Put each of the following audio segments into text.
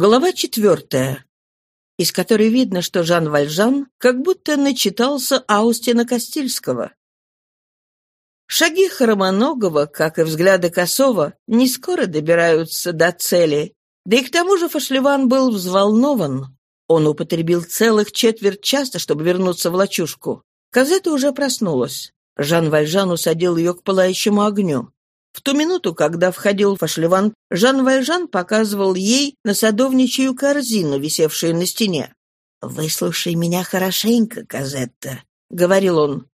Глава четвертая, из которой видно, что Жан Вальжан как будто начитался Аустина Костильского. Шаги Хромоногова, как и взгляды Косова, не скоро добираются до цели. Да и к тому же Фашлеван был взволнован. Он употребил целых четверть часа, чтобы вернуться в лачушку. Казета уже проснулась. Жан Вальжан усадил ее к пылающему огню. В ту минуту, когда входил Фашлеван, Жан Вальжан показывал ей на садовничью корзину, висевшую на стене. «Выслушай меня хорошенько, Казетта», — говорил он.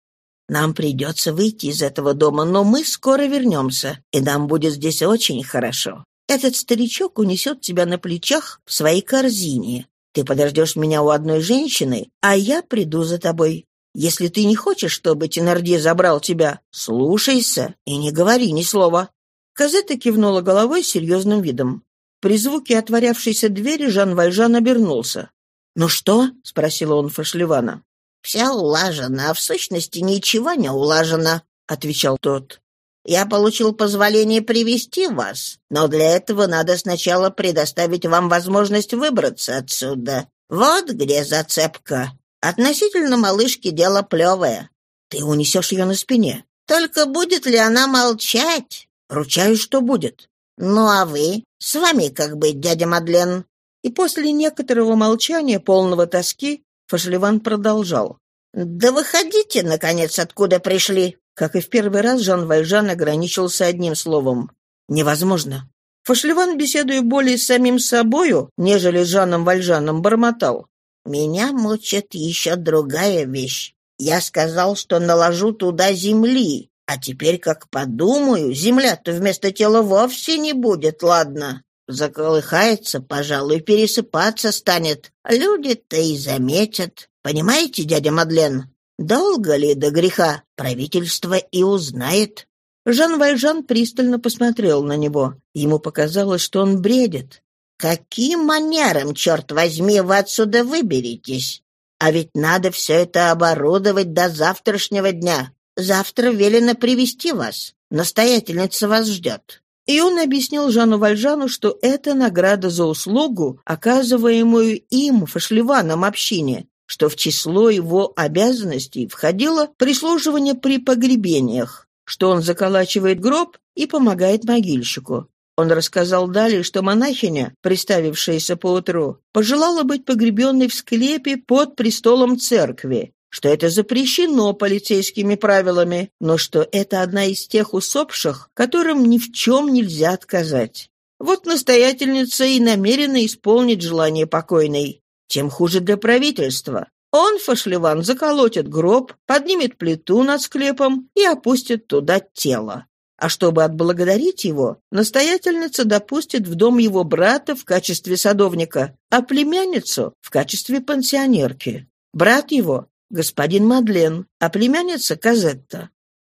«Нам придется выйти из этого дома, но мы скоро вернемся, и нам будет здесь очень хорошо. Этот старичок унесет тебя на плечах в своей корзине. Ты подождешь меня у одной женщины, а я приду за тобой. Если ты не хочешь, чтобы Тенардье забрал тебя, слушайся и не говори ни слова». Казета кивнула головой серьезным видом. При звуке отворявшейся двери Жан Вальжан обернулся. «Ну что?» — спросил он Фашлевана. «Вся улажена, а в сущности ничего не улажено», — отвечал тот. «Я получил позволение привести вас, но для этого надо сначала предоставить вам возможность выбраться отсюда. Вот где зацепка. Относительно малышки дело плевое. Ты унесешь ее на спине. Только будет ли она молчать? Ручаюсь, что будет. Ну а вы? С вами как быть, дядя Мадлен?» И после некоторого молчания, полного тоски, Фашливан продолжал. «Да выходите, наконец, откуда пришли!» Как и в первый раз, Жан Вальжан ограничился одним словом. «Невозможно». Фашливан, беседуя более с самим собою, нежели с Жаном Вальжаном, бормотал. Меня мучит еще другая вещь. Я сказал, что наложу туда земли, а теперь, как подумаю, земля-то вместо тела вовсе не будет, ладно. Заколыхается, пожалуй, пересыпаться станет. Люди-то и заметят. Понимаете, дядя Мадлен? Долго ли до греха? Правительство и узнает. Жан Вальжан пристально посмотрел на него. Ему показалось, что он бредит. Каким манером, черт возьми, вы отсюда выберетесь? А ведь надо все это оборудовать до завтрашнего дня. Завтра велено привести вас. Настоятельница вас ждет». И он объяснил Жану Вальжану, что это награда за услугу, оказываемую им, фашливанам общине, что в число его обязанностей входило прислуживание при погребениях, что он заколачивает гроб и помогает могильщику. Он рассказал далее, что монахиня, приставившаяся поутру, пожелала быть погребенной в склепе под престолом церкви, что это запрещено полицейскими правилами, но что это одна из тех усопших, которым ни в чем нельзя отказать. Вот настоятельница и намерена исполнить желание покойной. Тем хуже для правительства. Он, Фашливан, заколотит гроб, поднимет плиту над склепом и опустит туда тело. А чтобы отблагодарить его, настоятельница допустит в дом его брата в качестве садовника, а племянницу — в качестве пансионерки. Брат его — господин Мадлен, а племянница — Казетта.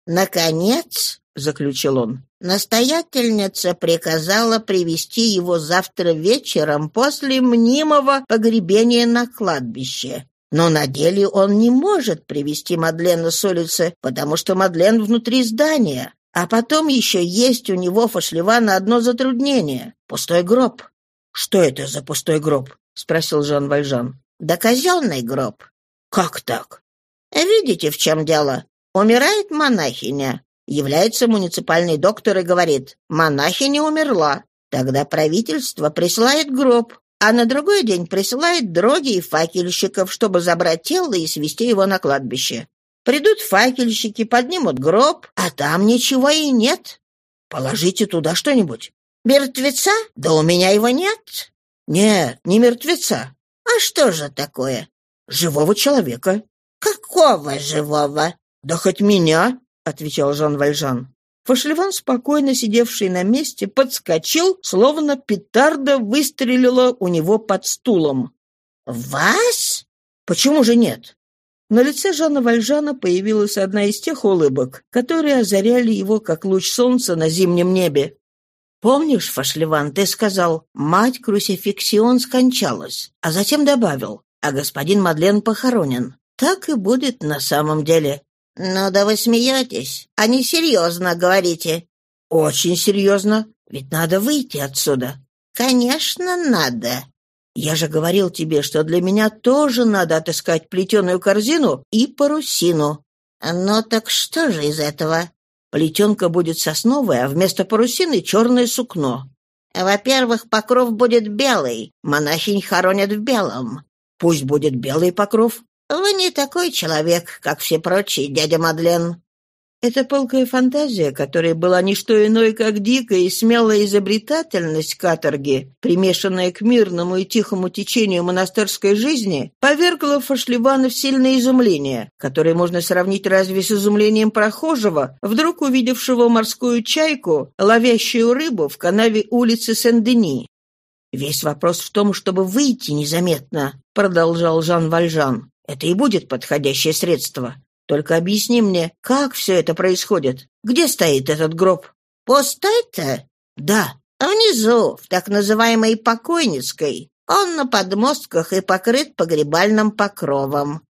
«Наконец», — заключил он, — «настоятельница приказала привести его завтра вечером после мнимого погребения на кладбище. Но на деле он не может привести Мадлена с улицы, потому что Мадлен внутри здания, а потом еще есть у него Фашливана одно затруднение — пустой гроб. — Что это за пустой гроб? — спросил Жан Вальжан. — Да казенный гроб. — Как так? — Видите, в чем дело? Умирает монахиня. Является муниципальный доктор и говорит, монахиня умерла. Тогда правительство присылает гроб, а на другой день присылает дроги и факельщиков, чтобы забрать тело и свести его на кладбище. Придут факельщики, поднимут гроб, а там ничего и нет. Положите туда что-нибудь. Мертвеца? Да у меня его нет. Нет, не мертвеца. А что же такое? Живого человека. Какого живого? Да хоть меня, отвечал Жан Вальжан. Фашливан, спокойно сидевший на месте, подскочил, словно петарда выстрелила у него под стулом. «Вас? Почему же нет? На лице Жана Вальжана появилась одна из тех улыбок, которые озаряли его, как луч солнца на зимнем небе. «Помнишь, Фашливан, ты сказал, мать Крусификсион скончалась, а затем добавил, а господин Мадлен похоронен. Так и будет на самом деле». «Ну да вы смеетесь, а не серьезно говорите». «Очень серьезно, ведь надо выйти отсюда». «Конечно, надо. Я же говорил тебе, что для меня тоже надо отыскать плетеную корзину и парусину. Ну так что же из этого? Плетенка будет сосновая, а вместо парусины черное сукно. Во-первых, покров будет белый. Монахинь хоронят в белом. Пусть будет белый покров. Вы не такой человек, как все прочие, дядя Мадлен. Эта пылкая фантазия, которая была не что иное, как дикая и смелая изобретательность каторги, примешанная к мирному и тихому течению монастырской жизни, повергла Фашливана в сильное изумление, которое можно сравнить разве с изумлением прохожего, вдруг увидевшего морскую чайку, ловящую рыбу в канаве улицы Сен-Дени. «Весь вопрос в том, чтобы выйти незаметно», — продолжал Жан Вальжан. «Это и будет подходящее средство. Только объясни мне, как все это происходит? Где стоит этот гроб?» «Пустой-то?» «Да». «Внизу, в так называемой покойницкой. Он на подмостках и покрыт погребальным покровом».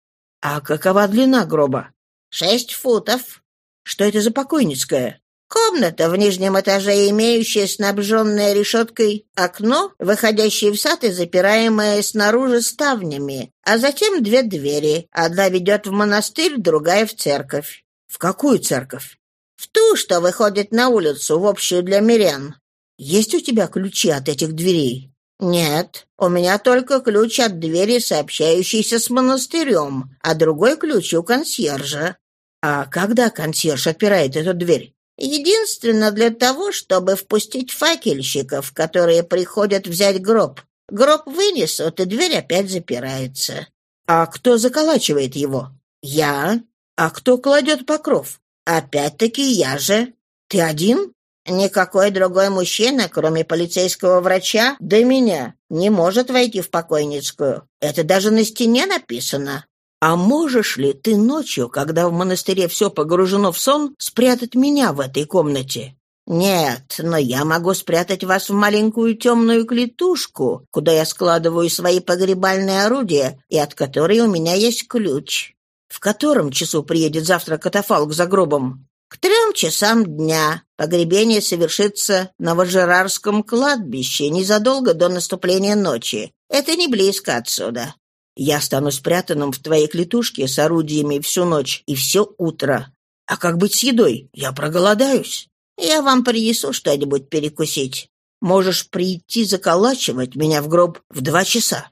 «А какова длина гроба?» «Шесть футов». «Что это за покойницкая?» Комната в нижнем этаже, имеющая снабженное решеткой окно, выходящее в сад и запираемое снаружи ставнями, а затем две двери. Одна ведет в монастырь, другая в церковь. В какую церковь? В ту, что выходит на улицу, в общую для мирян. Есть у тебя ключи от этих дверей? Нет, у меня только ключ от двери, сообщающейся с монастырем, а другой ключ у консьержа. А когда консьерж отпирает эту дверь? Единственно для того, чтобы впустить факельщиков, которые приходят взять гроб. Гроб вынесут, и дверь опять запирается. А кто заколачивает его? Я. А кто кладет покров? Опять-таки я же. Ты один? Никакой другой мужчина, кроме полицейского врача, до меня, не может войти в покойницкую. Это даже на стене написано. А можешь ли ты ночью, когда в монастыре все погружено в сон, спрятать меня в этой комнате? Нет, но я могу спрятать вас в маленькую темную клетушку, куда я складываю свои погребальные орудия, и от которой у меня есть ключ. В котором часу приедет завтра катафалк за гробом? К трем часам дня. Погребение совершится на Важерарском кладбище незадолго до наступления ночи. Это не близко отсюда. Я стану спрятанным в твоей клетушке с орудиями всю ночь и все утро. А как быть с едой? Я проголодаюсь. Я вам принесу что-нибудь перекусить. Можешь прийти заколачивать меня в гроб в два часа».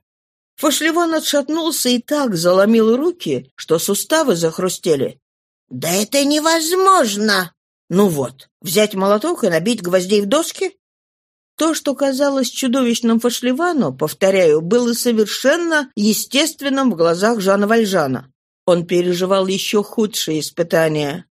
Фашливан отшатнулся и так заломил руки, что суставы захрустели. «Да это невозможно!» «Ну вот, взять молоток и набить гвоздей в доски? То, что казалось чудовищным Фашливану, повторяю, было совершенно естественным в глазах Жана Вальжана. Он переживал еще худшие испытания.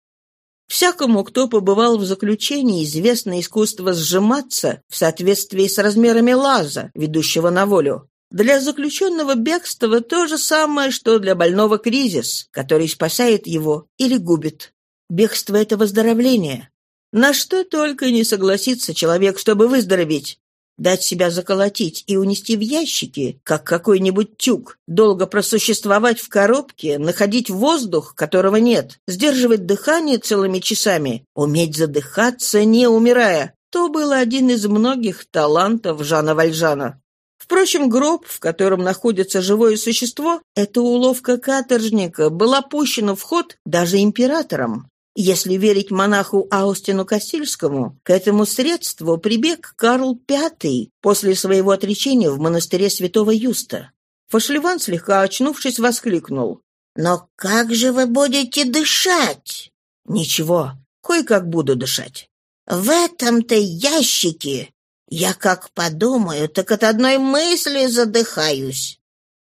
Всякому, кто побывал в заключении, известно искусство сжиматься в соответствии с размерами лаза, ведущего на волю. Для заключенного бегство то же самое, что для больного кризис, который спасает его или губит. Бегство — это выздоровление. На что только не согласится человек, чтобы выздороветь. Дать себя заколотить и унести в ящики, как какой-нибудь тюк, долго просуществовать в коробке, находить воздух, которого нет, сдерживать дыхание целыми часами, уметь задыхаться, не умирая, то был один из многих талантов Жана Вальжана. Впрочем, гроб, в котором находится живое существо, эта уловка каторжника была пущена в ход даже императором. Если верить монаху Аустину Кассильскому, к этому средству прибег Карл V после своего отречения в монастыре святого Юста. Фашливан, слегка очнувшись, воскликнул. «Но как же вы будете дышать?» «Ничего, кое-как буду дышать». «В этом-то ящике я как подумаю, так от одной мысли задыхаюсь».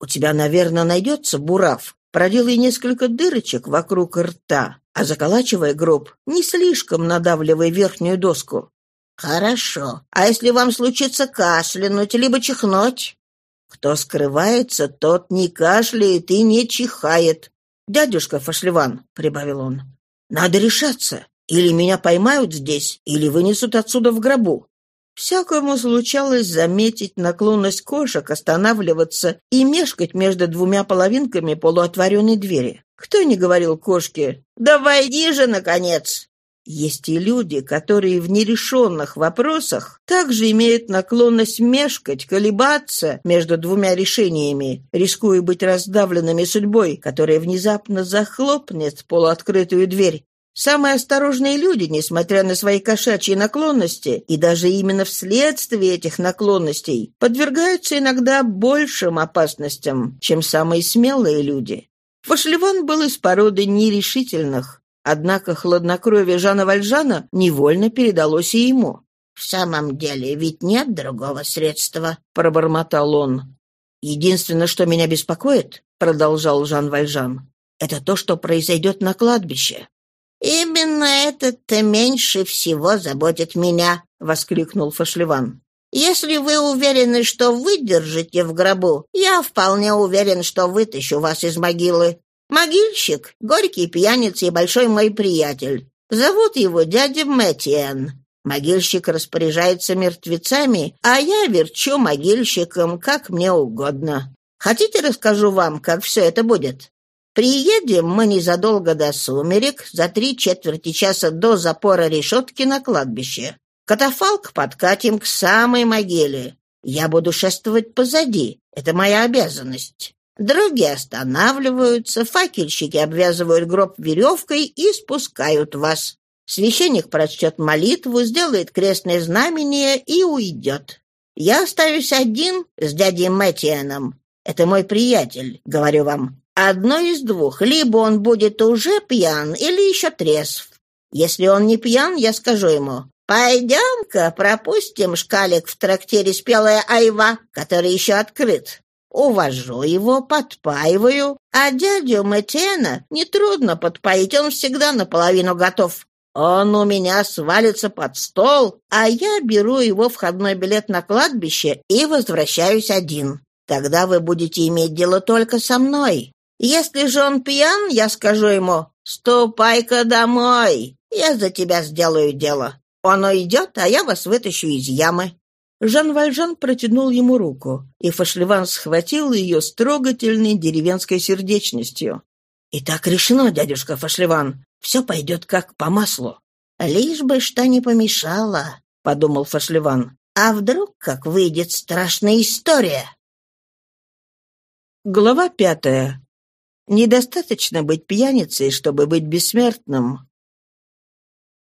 «У тебя, наверное, найдется бурав. Проделай несколько дырочек вокруг рта а заколачивая гроб, не слишком надавливая верхнюю доску. «Хорошо. А если вам случится кашлянуть, либо чихнуть?» «Кто скрывается, тот не кашляет и не чихает. Дядюшка Фашливан», — прибавил он, — «надо решаться. Или меня поймают здесь, или вынесут отсюда в гробу. Всякому случалось заметить наклонность кошек останавливаться и мешкать между двумя половинками полуотворенной двери. Кто не говорил кошке «Да войди же, наконец!» Есть и люди, которые в нерешенных вопросах также имеют наклонность мешкать, колебаться между двумя решениями, рискуя быть раздавленными судьбой, которая внезапно захлопнет полуоткрытую дверь. Самые осторожные люди, несмотря на свои кошачьи наклонности, и даже именно вследствие этих наклонностей, подвергаются иногда большим опасностям, чем самые смелые люди. Фошлеван был из породы нерешительных, Однако хладнокровие Жана Вальжана невольно передалось и ему. «В самом деле, ведь нет другого средства», — пробормотал он. «Единственное, что меня беспокоит», — продолжал Жан Вальжан, — «это то, что произойдет на кладбище». «Именно это-то меньше всего заботит меня», — воскликнул Фашлеван. «Если вы уверены, что выдержите в гробу, я вполне уверен, что вытащу вас из могилы. Могильщик, горький пьяница и большой мой приятель. Зовут его дядя Мэтьен. Могильщик распоряжается мертвецами, а я верчу могильщиком, как мне угодно. Хотите, расскажу вам, как все это будет? Приедем мы незадолго до сумерек, за три четверти часа до запора решетки на кладбище. Катафалк подкатим к самой могиле. Я буду шествовать позади. Это моя обязанность. Другие останавливаются, факельщики обвязывают гроб веревкой и спускают вас. Священник прочтет молитву, сделает крестное знамение и уйдет. Я остаюсь один с дядей Мэттианом. Это мой приятель, говорю вам. Одно из двух. Либо он будет уже пьян, или еще трезв. Если он не пьян, я скажу ему, «Пойдем-ка пропустим шкалик в трактире «Спелая айва», который еще открыт. Увожу его, подпаиваю, а дядю Мэтена нетрудно подпоить, он всегда наполовину готов. Он у меня свалится под стол, а я беру его входной билет на кладбище и возвращаюсь один. Тогда вы будете иметь дело только со мной. Если же он пьян, я скажу ему «Ступай-ка домой, я за тебя сделаю дело». Он уйдет, а я вас вытащу из ямы. Жан Вальжан протянул ему руку, и Фашлеван схватил ее с трогательной деревенской сердечностью. «И так решено, дядюшка Фашлеван. Все пойдет как по маслу». «Лишь бы что не помешало», — подумал Фашлеван. «А вдруг как выйдет страшная история?» Глава пятая. Недостаточно быть пьяницей, чтобы быть бессмертным.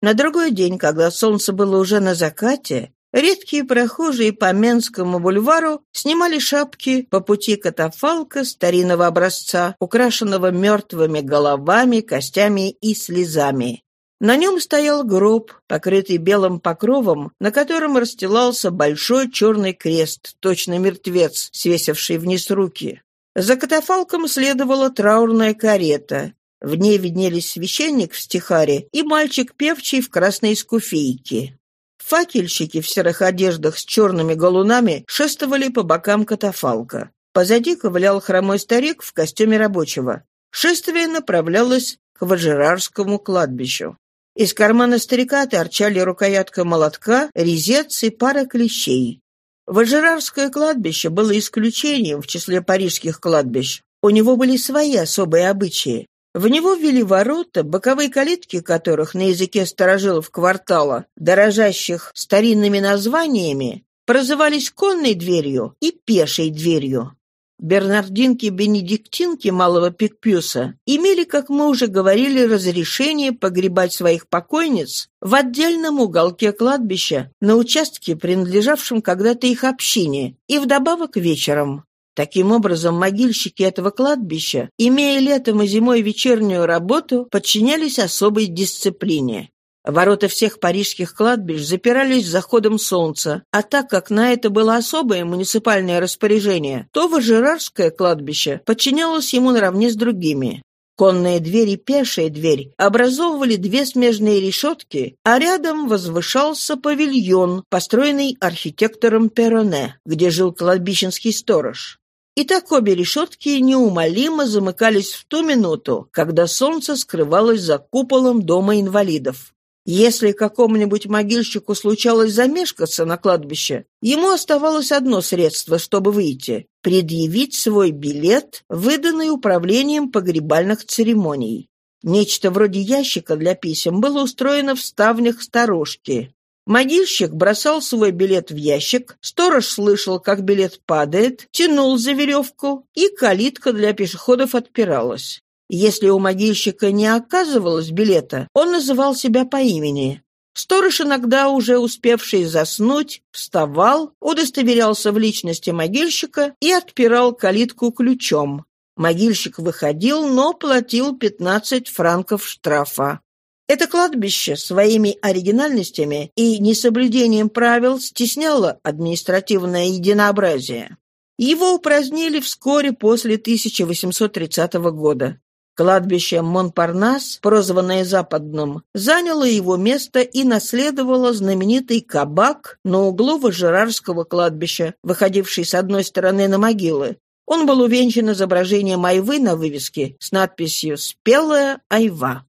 На другой день, когда солнце было уже на закате, Редкие прохожие по Менскому бульвару снимали шапки по пути катафалка старинного образца, украшенного мертвыми головами, костями и слезами. На нем стоял гроб, покрытый белым покровом, на котором расстилался большой черный крест, точно мертвец, свесивший вниз руки. За катафалком следовала траурная карета. В ней виднелись священник в стихаре и мальчик, певчий в красной скуфейке. Факельщики в серых одеждах с черными галунами шествовали по бокам катафалка. Позади ковылял хромой старик в костюме рабочего. Шествие направлялось к Важерарскому кладбищу. Из кармана старика торчали рукоятка молотка, резец и пара клещей. Важерарское кладбище было исключением в числе парижских кладбищ. У него были свои особые обычаи. В него ввели ворота, боковые калитки которых на языке сторожилов квартала, дорожащих старинными названиями, прозывались конной дверью и пешей дверью. Бернардинки-бенедиктинки малого Пикпюса имели, как мы уже говорили, разрешение погребать своих покойниц в отдельном уголке кладбища на участке, принадлежавшем когда-то их общине, и вдобавок вечером. Таким образом, могильщики этого кладбища, имея летом и зимой вечернюю работу, подчинялись особой дисциплине. Ворота всех парижских кладбищ запирались заходом солнца, а так как на это было особое муниципальное распоряжение, то Важерарское кладбище подчинялось ему наравне с другими. Конная дверь и пешая дверь образовывали две смежные решетки, а рядом возвышался павильон, построенный архитектором Перроне, где жил кладбищенский сторож. И так обе решетки неумолимо замыкались в ту минуту, когда солнце скрывалось за куполом дома инвалидов. Если какому-нибудь могильщику случалось замешкаться на кладбище, ему оставалось одно средство, чтобы выйти – предъявить свой билет, выданный управлением погребальных церемоний. Нечто вроде ящика для писем было устроено в ставнях сторожки. Могильщик бросал свой билет в ящик, сторож слышал, как билет падает, тянул за веревку, и калитка для пешеходов отпиралась. Если у могильщика не оказывалось билета, он называл себя по имени. Сторож, иногда уже успевший заснуть, вставал, удостоверялся в личности могильщика и отпирал калитку ключом. Могильщик выходил, но платил 15 франков штрафа. Это кладбище своими оригинальностями и несоблюдением правил стесняло административное единообразие. Его упразднили вскоре после 1830 года. Кладбище Монпарнас, прозванное Западным, заняло его место и наследовало знаменитый кабак на углу Важерарского кладбища, выходивший с одной стороны на могилы. Он был увенчан изображением айвы на вывеске с надписью «Спелая айва».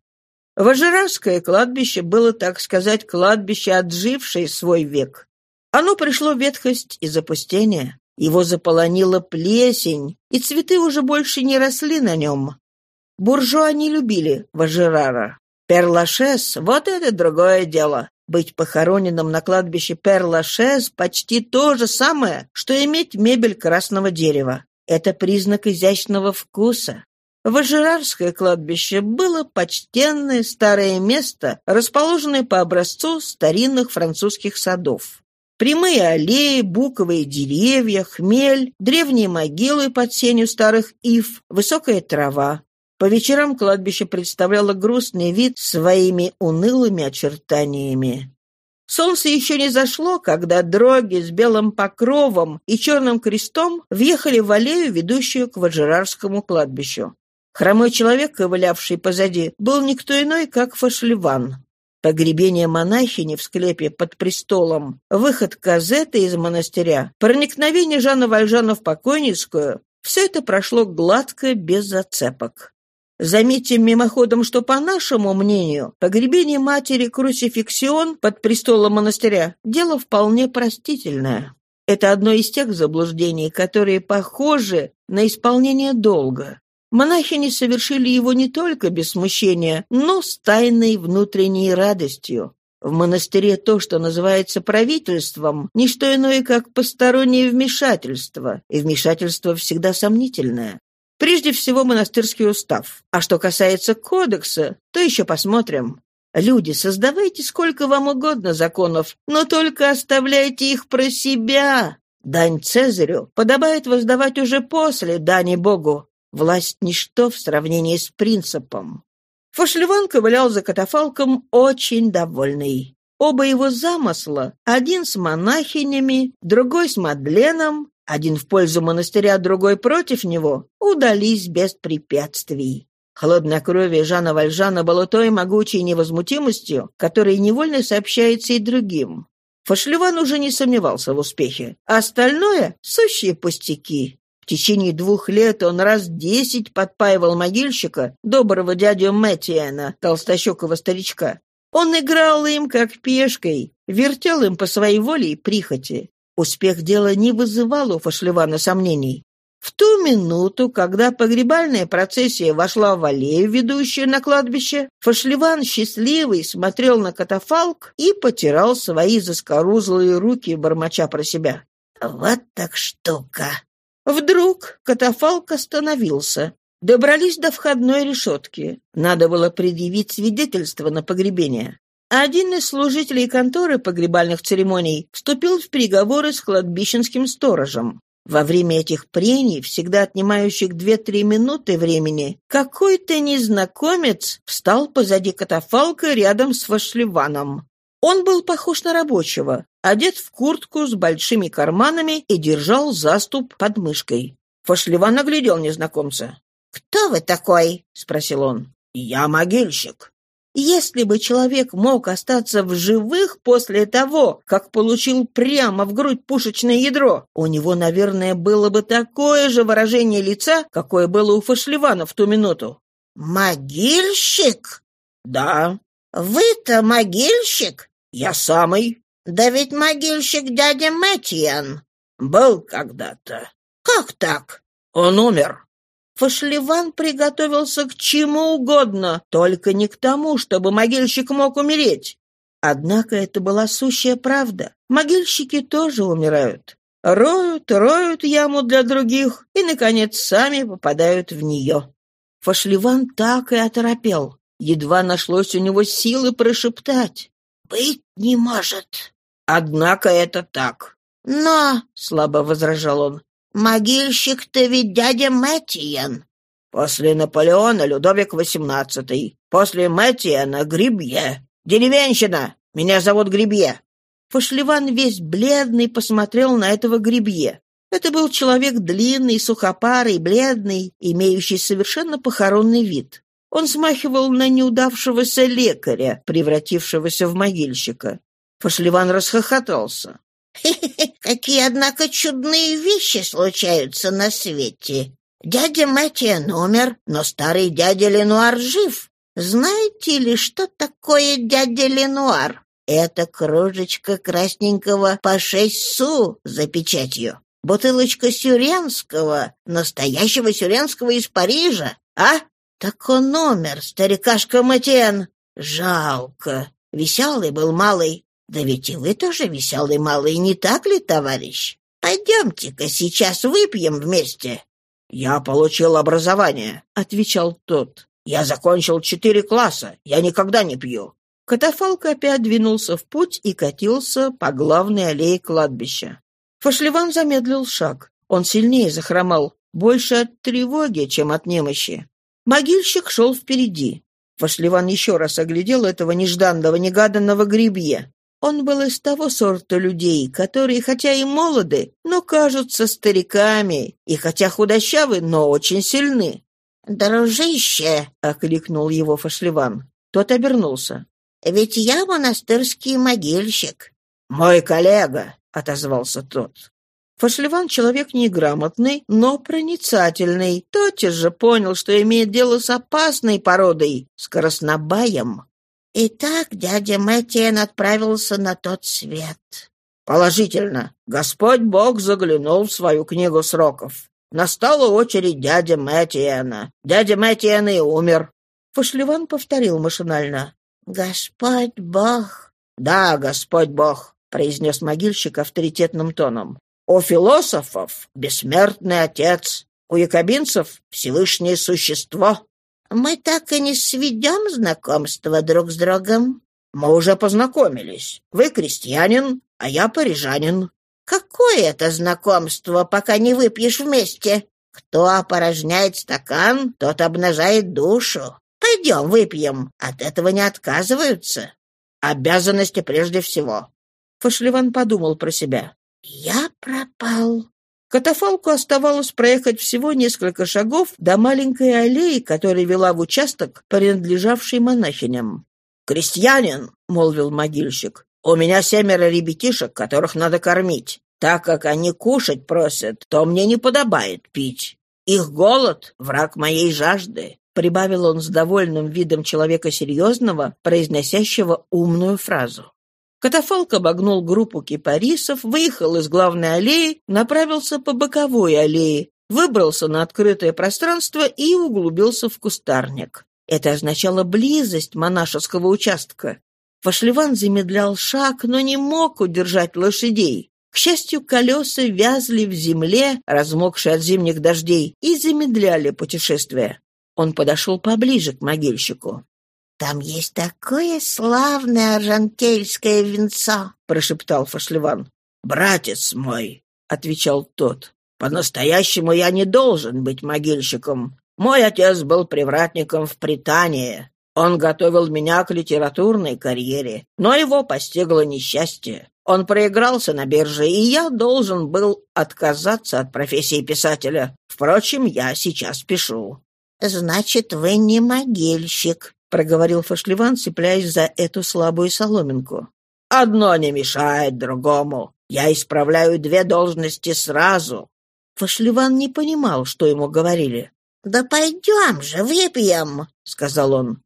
Важерарское кладбище было, так сказать, кладбище, отжившее свой век. Оно пришло в ветхость и запустение. Его заполонила плесень, и цветы уже больше не росли на нем. Буржуа не любили Важерара. Перлашес — вот это другое дело. Быть похороненным на кладбище Перлашес почти то же самое, что иметь мебель красного дерева. Это признак изящного вкуса. Важерарское кладбище было почтенное старое место, расположенное по образцу старинных французских садов. Прямые аллеи, буковые деревья, хмель, древние могилы под сенью старых ив, высокая трава. По вечерам кладбище представляло грустный вид своими унылыми очертаниями. Солнце еще не зашло, когда дроги с белым покровом и черным крестом въехали в аллею, ведущую к Важерарскому кладбищу. Хромой человек, ковылявший позади, был никто иной, как Фашливан. Погребение монахини в склепе под престолом, выход Казеты из монастыря, проникновение Жана Вальжана в покойницкую — все это прошло гладко, без зацепок. Заметим мимоходом, что, по нашему мнению, погребение матери Крусификсион под престолом монастыря – дело вполне простительное. Это одно из тех заблуждений, которые похожи на исполнение долга. Монахини совершили его не только без смущения, но с тайной внутренней радостью. В монастыре то, что называется правительством, не что иное, как постороннее вмешательство, и вмешательство всегда сомнительное. Прежде всего монастырский устав. А что касается кодекса, то еще посмотрим. Люди, создавайте сколько вам угодно законов, но только оставляйте их про себя. Дань Цезарю подобает воздавать уже после дани Богу. Власть — ничто в сравнении с принципом. Фошлеван ковылял за катафалком очень довольный. Оба его замысла, один с монахинями, другой с Мадленом, один в пользу монастыря, другой против него, удались без препятствий. Холоднокровие Жана Вальжана было той могучей невозмутимостью, которая невольно сообщается и другим. Фашлеван уже не сомневался в успехе. Остальное — сущие пустяки. В течение двух лет он раз десять подпаивал могильщика, доброго дядю Мэттиэна, толстощекого старичка. Он играл им как пешкой, вертел им по своей воле и прихоти. Успех дела не вызывал у Фашлевана сомнений. В ту минуту, когда погребальная процессия вошла в аллею, ведущую на кладбище, Фашлеван, счастливый, смотрел на катафалк и потирал свои заскорузлые руки, бормоча про себя. «Вот так штука!» Вдруг катафалк остановился. Добрались до входной решетки. Надо было предъявить свидетельство на погребение. Один из служителей конторы погребальных церемоний вступил в переговоры с кладбищенским сторожем. Во время этих прений, всегда отнимающих две-три минуты времени, какой-то незнакомец встал позади катафалка рядом с Вашливаном. Он был похож на рабочего, одет в куртку с большими карманами и держал заступ под мышкой. Фашливан оглядел незнакомца. «Кто вы такой?» — спросил он. «Я могильщик», если бы человек мог остаться в живых после того, как получил прямо в грудь пушечное ядро, у него, наверное, было бы такое же выражение лица, какое было у Фашливана в ту минуту. «Могильщик?» «Да». «Вы-то могильщик?» «Я самый». «Да ведь могильщик дядя Мэтьян». «Был когда-то». «Как так?» «Он умер». Фашливан приготовился к чему угодно, только не к тому, чтобы могильщик мог умереть. Однако это была сущая правда. Могильщики тоже умирают. Роют, роют яму для других и, наконец, сами попадают в нее. Фашливан так и оторопел. Едва нашлось у него силы прошептать. «Быть не может». «Однако это так». «Но», — слабо возражал он, Могильщик-то ведь дядя Мэттиен. После Наполеона Людовик XVIII. После Мэттиена Грибье. Деревенщина. Меня зовут Грибье. Фашливан весь бледный посмотрел на этого Грибье. Это был человек длинный, сухопарый, бледный, имеющий совершенно похоронный вид. Он смахивал на неудавшегося лекаря, превратившегося в могильщика. Фашливан расхохотался. Какие, однако, чудные вещи случаются на свете. Дядя Мэтьен умер, но старый дядя Ленуар жив. Знаете ли, что такое дядя Ленуар? Это кружечка красненького по шесть су за печатью. Бутылочка сюренского, настоящего сюренского из Парижа. А? Так он умер, старикашка Матен. Жалко. Веселый был малый. Да ведь и вы тоже веселый малый, не так ли, товарищ? Пойдемте-ка сейчас выпьем вместе. Я получил образование, отвечал тот. Я закончил четыре класса, я никогда не пью. Катафалк опять двинулся в путь и катился по главной аллее кладбища. Фашливан замедлил шаг. Он сильнее захромал, больше от тревоги, чем от немощи. Могильщик шел впереди. Фашливан еще раз оглядел этого нежданного, негаданного грибье. Он был из того сорта людей, которые, хотя и молоды, но кажутся стариками, и хотя худощавы, но очень сильны. «Дружище!» — окликнул его Фашливан. Тот обернулся. «Ведь я монастырский могильщик». «Мой коллега!» — отозвался тот. Фашливан человек неграмотный, но проницательный. Тотчас же понял, что имеет дело с опасной породой, с краснобаем. Итак, дядя Мэтьен отправился на тот свет. Положительно. Господь Бог заглянул в свою книгу сроков. Настала очередь дяди Мэтьена. Дядя Мэтьен и умер. Фашливан повторил машинально. «Господь Бог». «Да, Господь Бог», — произнес могильщик авторитетным тоном. «У философов — бессмертный отец, у якобинцев — Всевышнее существо, мы так и не сведем знакомство друг с другом. Мы уже познакомились. Вы крестьянин, а я парижанин. Какое это знакомство, пока не выпьешь вместе? Кто опорожняет стакан, тот обнажает душу. Пойдем выпьем, от этого не отказываются. Обязанности прежде всего. Фашливан подумал про себя. Я пропал. Катафалку оставалось проехать всего несколько шагов до маленькой аллеи, которая вела в участок, принадлежавший монахиням. «Крестьянин», — молвил могильщик, — «у меня семеро ребятишек, которых надо кормить. Так как они кушать просят, то мне не подобает пить. Их голод — враг моей жажды», — прибавил он с довольным видом человека серьезного, произносящего умную фразу. Катафалк обогнул группу кипарисов, выехал из главной аллеи, направился по боковой аллее, выбрался на открытое пространство и углубился в кустарник. Это означало близость монашеского участка. Фашливан замедлял шаг, но не мог удержать лошадей. К счастью, колеса вязли в земле, размокшей от зимних дождей, и замедляли путешествие. Он подошел поближе к могильщику. «Там есть такое славное аржантельское венцо», — прошептал Фашливан. «Братец мой», — отвечал тот, — «по-настоящему я не должен быть могильщиком. Мой отец был привратником в Британии. Он готовил меня к литературной карьере, но его постигло несчастье. Он проигрался на бирже, и я должен был отказаться от профессии писателя. Впрочем, я сейчас пишу». «Значит, вы не могильщик», проговорил Фашливан, цепляясь за эту слабую соломинку. «Одно не мешает другому. Я исправляю две должности сразу». Фашливан не понимал, что ему говорили. «Да пойдем же, выпьем», — сказал он.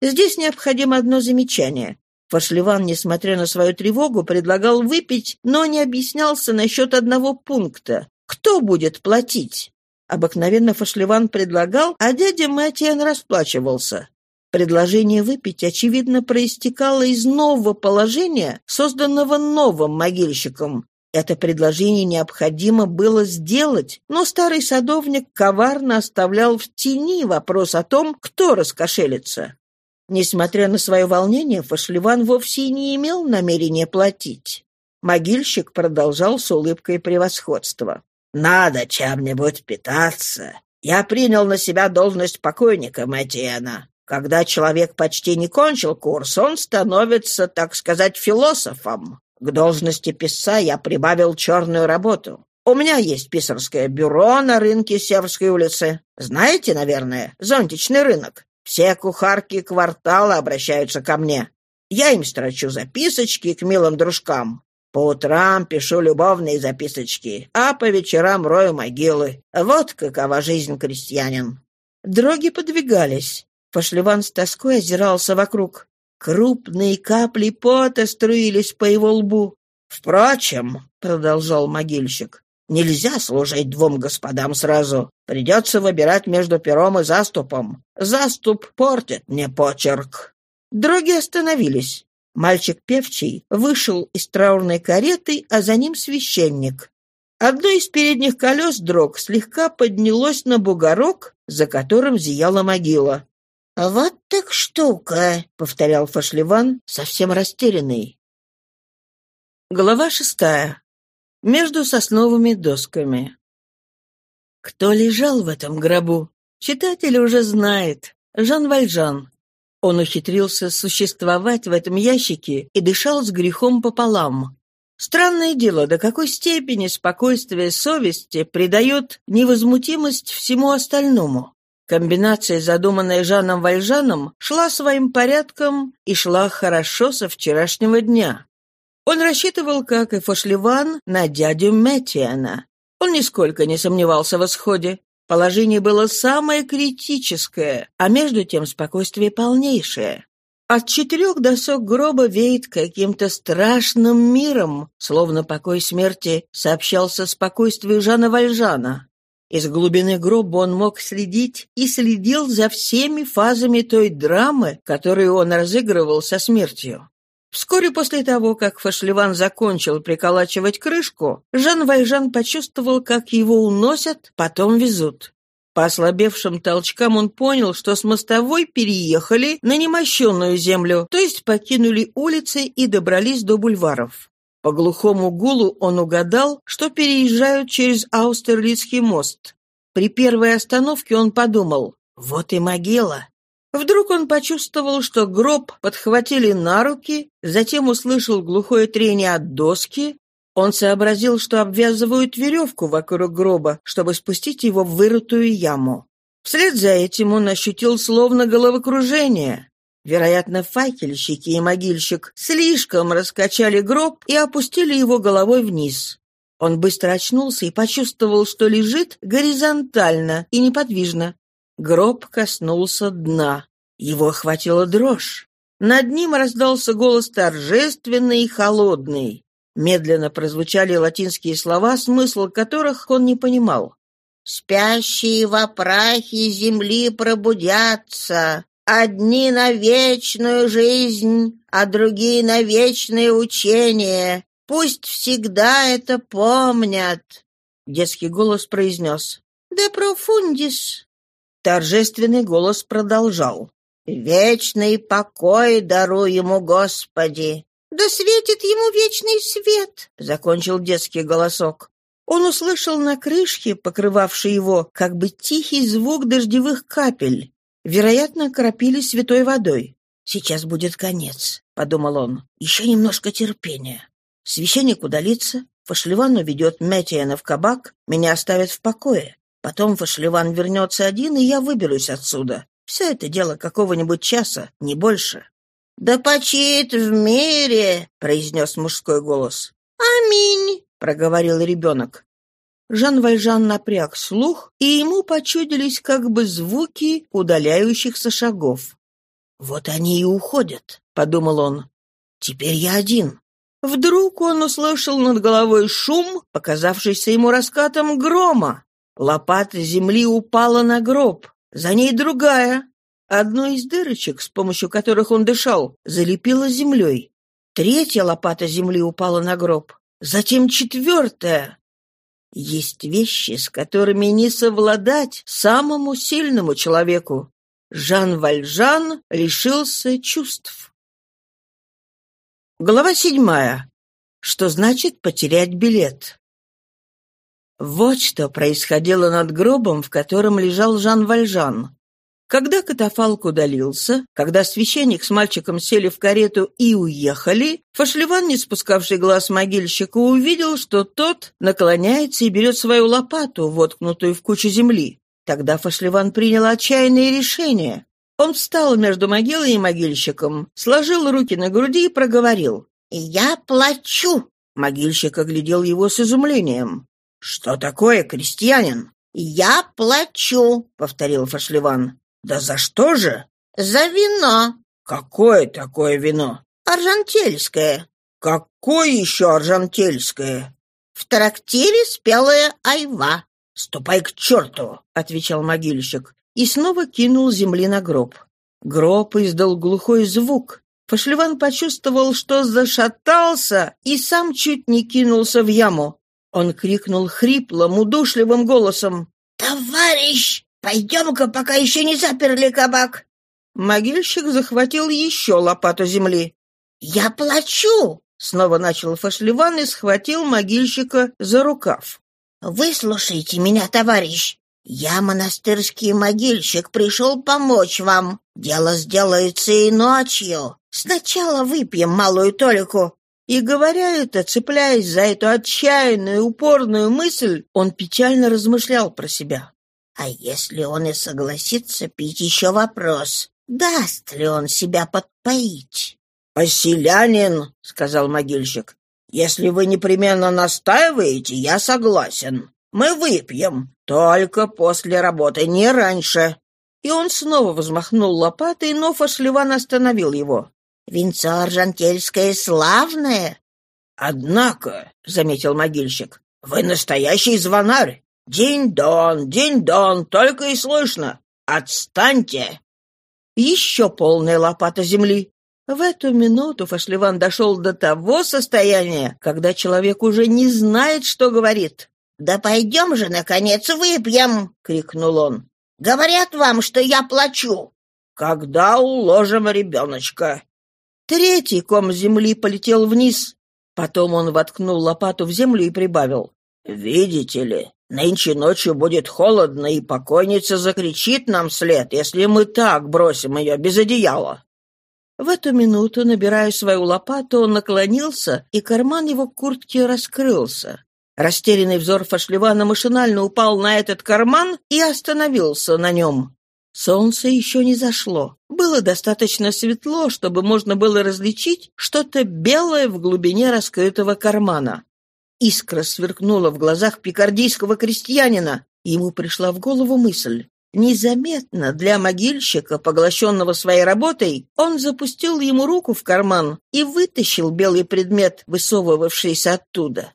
Здесь необходимо одно замечание. Фашливан, несмотря на свою тревогу, предлагал выпить, но не объяснялся насчет одного пункта. Кто будет платить? Обыкновенно Фашливан предлагал, а дядя Мэтьян расплачивался. Предложение выпить, очевидно, проистекало из нового положения, созданного новым могильщиком. Это предложение необходимо было сделать, но старый садовник коварно оставлял в тени вопрос о том, кто раскошелится. Несмотря на свое волнение, Фашливан вовсе не имел намерения платить. Могильщик продолжал с улыбкой превосходства. «Надо чем-нибудь питаться. Я принял на себя должность покойника Матиэна. Когда человек почти не кончил курс, он становится, так сказать, философом. К должности писца я прибавил черную работу. У меня есть писарское бюро на рынке Северской улицы. Знаете, наверное, зонтичный рынок. Все кухарки квартала обращаются ко мне. Я им строчу записочки к милым дружкам. По утрам пишу любовные записочки, а по вечерам рою могилы. Вот какова жизнь крестьянин. Дроги подвигались. Фашливан с тоской озирался вокруг. Крупные капли пота струились по его лбу. «Впрочем», — продолжал могильщик, — «нельзя служить двум господам сразу. Придется выбирать между пером и заступом. Заступ портит мне почерк». Дроги остановились. Мальчик певчий вышел из траурной кареты, а за ним священник. Одно из передних колес дрог слегка поднялось на бугорок, за которым зияла могила. «Вот так штука», — повторял Фашливан, совсем растерянный. Глава шестая. Между сосновыми досками. Кто лежал в этом гробу? Читатель уже знает. Жан Вальжан, он ухитрился существовать в этом ящике и дышал с грехом пополам. Странное дело, до какой степени спокойствие совести придает невозмутимость всему остальному. Комбинация, задуманная Жаном Вальжаном, шла своим порядком и шла хорошо со вчерашнего дня. Он рассчитывал, как и Фошливан, на дядю Мэттиана. Он нисколько не сомневался в исходе. Положение было самое критическое, а между тем спокойствие полнейшее. От четырех досок гроба веет каким-то страшным миром, словно покой смерти сообщался спокойствию Жана Вальжана. Из глубины гроба он мог следить и следил за всеми фазами той драмы, которую он разыгрывал со смертью. Вскоре после того, как Фашливан закончил приколачивать крышку, Жан Вайжан почувствовал, как его уносят, потом везут. По ослабевшим толчкам он понял, что с мостовой переехали на немощенную землю, то есть покинули улицы и добрались до бульваров. По глухому гулу он угадал, что переезжают через Аустерлицкий мост. При первой остановке он подумал «Вот и могила». Вдруг он почувствовал, что гроб подхватили на руки, затем услышал глухое трение от доски. Он сообразил, что обвязывают веревку вокруг гроба, чтобы спустить его в вырытую яму. Вслед за этим он ощутил словно головокружение. Вероятно, факельщики и могильщик слишком раскачали гроб и опустили его головой вниз. Он быстро очнулся и почувствовал, что лежит горизонтально и неподвижно. Гроб коснулся дна. Его охватила дрожь. Над ним раздался голос торжественный и холодный. Медленно прозвучали латинские слова, смысл которых он не понимал. «Спящие во прахе земли пробудятся, одни на вечную жизнь, а другие на вечное учение. Пусть всегда это помнят». Детский голос произнес. «De profundis». Торжественный голос продолжал. «Вечный покой даруй ему, Господи!» «Да светит ему вечный свет!» — закончил детский голосок. Он услышал на крышке, покрывавшей его, как бы тихий звук дождевых капель. Вероятно, кропили святой водой. «Сейчас будет конец», — подумал он. «Еще немножко терпения». Священник удалится, Фашливан уведет Мэтьяна в кабак, меня оставят в покое. Потом Фашливан вернется один, и я выберусь отсюда. Все это дело какого-нибудь часа, не больше. «Да почит в мире!» — произнес мужской голос. «Аминь!» — проговорил ребенок. Жан Вальжан напряг слух, и ему почудились как бы звуки удаляющихся шагов. «Вот они и уходят», — подумал он. «Теперь я один». Вдруг он услышал над головой шум, показавшийся ему раскатом грома. Лопата земли упала на гроб. За ней другая. Одну из дырочек, с помощью которых он дышал, залепила землей. Третья лопата земли упала на гроб. Затем четвертая. Есть вещи, с которыми не совладать самому сильному человеку. Жан Вальжан лишился чувств. Глава седьмая. Что значит потерять билет? Вот что происходило над гробом, в котором лежал Жан Вальжан. Когда катафалк удалился, когда священник с мальчиком сели в карету и уехали, Фашлеван, не спускавший глаз могильщика, увидел, что тот наклоняется и берет свою лопату, воткнутую в кучу земли. Тогда Фашлеван принял отчаянное решение. Он встал между могилой и могильщиком, сложил руки на груди и проговорил. «Я плачу!» Могильщик оглядел его с изумлением. «Что такое, крестьянин?» «Я плачу», — повторил Фашлеван. «Да за что же?» «За вино». «Какое такое вино?» «Аржантельское». «Какое еще аржантельское?» «В трактире спелая айва». «Ступай к черту!» — отвечал могильщик и снова кинул земли на гроб. Гроб издал глухой звук. Фашлеван почувствовал, что зашатался и сам чуть не кинулся в яму. Он крикнул хриплым, удушливым голосом. «Товарищ, пойдем-ка, пока еще не заперли кабак!» Могильщик захватил еще лопату земли. «Я плачу!» — снова начал Фашливан и схватил могильщика за рукав. «Выслушайте меня, товарищ. Я, монастырский могильщик, пришел помочь вам. Дело сделается и ночью. Сначала выпьем малую толику, и, говоря это, цепляясь за эту отчаянную, упорную мысль, он печально размышлял про себя. А если он и согласится пить, еще вопрос, даст ли он себя подпоить? «Поселянин», — сказал могильщик, — «если вы непременно настаиваете, я согласен. Мы выпьем, только после работы, не раньше». И он снова взмахнул лопатой, но Фашливан остановил его. Винцо аржантельское славное. Однако, — заметил могильщик, — вы настоящий звонарь. День-дон, день-дон, только и слышно. Отстаньте. Еще полная лопата земли. В эту минуту Фашливан дошел до того состояния, когда человек уже не знает, что говорит. «Да пойдем же, наконец, выпьем!» — крикнул он. «Говорят вам, что я плачу!» «Когда уложим ребеночка?» Третий ком земли полетел вниз. Потом он воткнул лопату в землю и прибавил. «Видите ли, нынче ночью будет холодно, и покойница закричит нам след, если мы так бросим ее без одеяла». В эту минуту, набирая свою лопату, он наклонился, и карман его куртки раскрылся. Растерянный взор Фашливана машинально упал на этот карман и остановился на нем. Солнце еще не зашло. Было достаточно светло, чтобы можно было различить что-то белое в глубине раскрытого кармана. Искра сверкнула в глазах пикардийского крестьянина. Ему пришла в голову мысль. Незаметно для могильщика, поглощенного своей работой, он запустил ему руку в карман и вытащил белый предмет, высовывавшийся оттуда.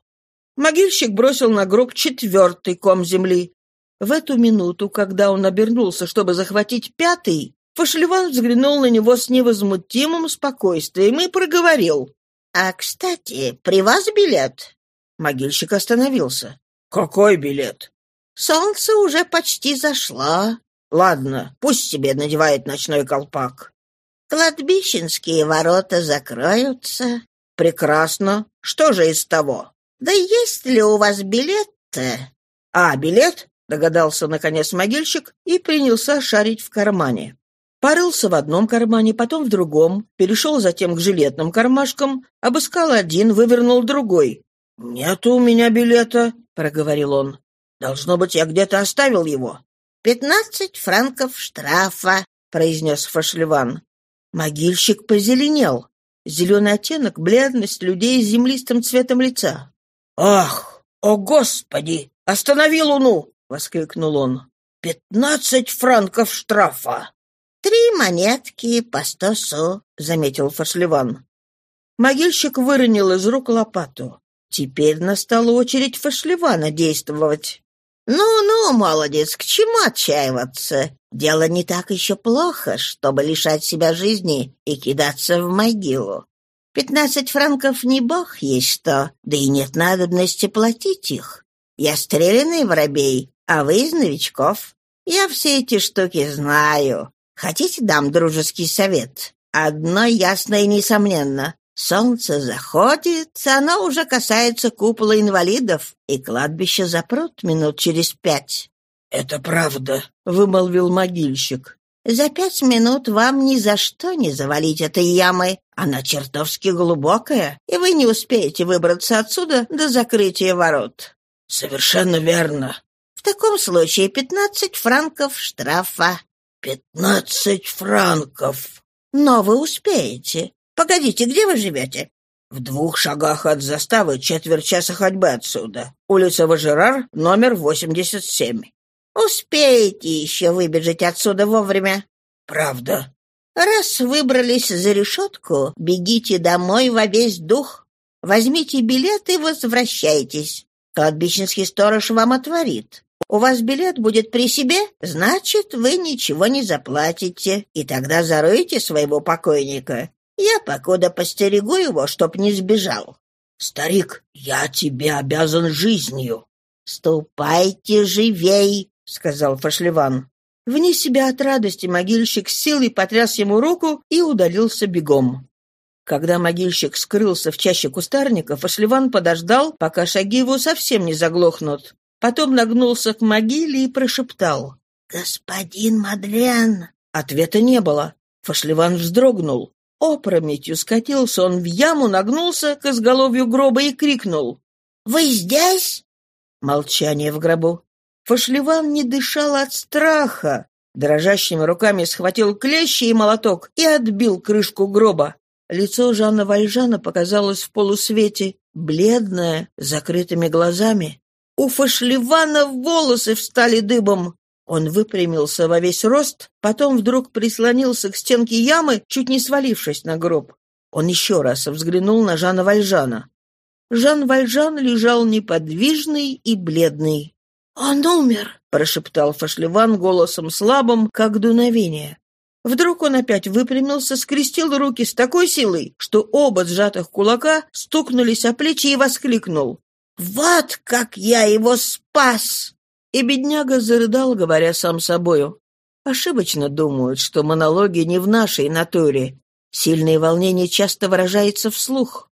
Могильщик бросил на гроб четвертый ком земли, в эту минуту, когда он обернулся, чтобы захватить пятый, Фашельван взглянул на него с невозмутимым спокойствием и проговорил. «А, кстати, при вас билет?» Могильщик остановился. «Какой билет?» «Солнце уже почти зашло». «Ладно, пусть себе надевает ночной колпак». «Кладбищенские ворота закроются». «Прекрасно. Что же из того?» «Да есть ли у вас билет-то?» «А, билет? Догадался, наконец, могильщик и принялся шарить в кармане. Порылся в одном кармане, потом в другом, перешел затем к жилетным кармашкам, обыскал один, вывернул другой. «Нет у меня билета», — проговорил он. «Должно быть, я где-то оставил его». «Пятнадцать франков штрафа», — произнес Фашлеван. Могильщик позеленел. Зеленый оттенок — бледность людей с землистым цветом лица. «Ах! О, Господи! Останови луну!» — воскликнул он. «Пятнадцать франков штрафа!» «Три монетки по сто су», — заметил Фашливан. Могильщик выронил из рук лопату. Теперь настала очередь Фашливана действовать. «Ну-ну, молодец, к чему отчаиваться? Дело не так еще плохо, чтобы лишать себя жизни и кидаться в могилу. Пятнадцать франков не бог есть что, да и нет надобности платить их. Я стрелянный воробей, а вы из новичков. Я все эти штуки знаю. Хотите, дам дружеский совет? Одно ясно и несомненно. Солнце заходит, оно уже касается купола инвалидов, и кладбище запрут минут через пять. — Это правда, — вымолвил могильщик. — За пять минут вам ни за что не завалить этой ямы. Она чертовски глубокая, и вы не успеете выбраться отсюда до закрытия ворот. — Совершенно верно. — В таком случае пятнадцать франков штрафа. — Пятнадцать франков. — Но вы успеете. Погодите, где вы живете?» «В двух шагах от заставы четверть часа ходьбы отсюда. Улица Важерар, номер 87». «Успеете еще выбежать отсюда вовремя?» «Правда». «Раз выбрались за решетку, бегите домой во весь дух. Возьмите билет и возвращайтесь. Кладбищенский сторож вам отворит. У вас билет будет при себе, значит, вы ничего не заплатите, и тогда зароете своего покойника. Я покуда постерегу его, чтоб не сбежал. Старик, я тебе обязан жизнью. Ступайте живей, сказал Фашливан. Вне себя от радости могильщик с силой потряс ему руку и удалился бегом. Когда могильщик скрылся в чаще кустарника, Фашливан подождал, пока шаги его совсем не заглохнут. Потом нагнулся к могиле и прошептал. «Господин Мадлен!» Ответа не было. Фашливан вздрогнул. Опрометью скатился он в яму, нагнулся к изголовью гроба и крикнул. «Вы здесь?» Молчание в гробу. Фашливан не дышал от страха. Дрожащими руками схватил клещи и молоток и отбил крышку гроба. Лицо Жанна Вальжана показалось в полусвете, бледное, с закрытыми глазами. У Фашливана волосы встали дыбом. Он выпрямился во весь рост, потом вдруг прислонился к стенке ямы, чуть не свалившись на гроб. Он еще раз взглянул на Жана Вальжана. Жан Вальжан лежал неподвижный и бледный. «Он умер!» — прошептал Фашлеван голосом слабым, как дуновение. Вдруг он опять выпрямился, скрестил руки с такой силой, что оба сжатых кулака стукнулись о плечи и воскликнул. «Вот как я его спас!» И бедняга зарыдал, говоря сам собою. Ошибочно думают, что монологи не в нашей натуре. Сильные волнения часто выражаются вслух.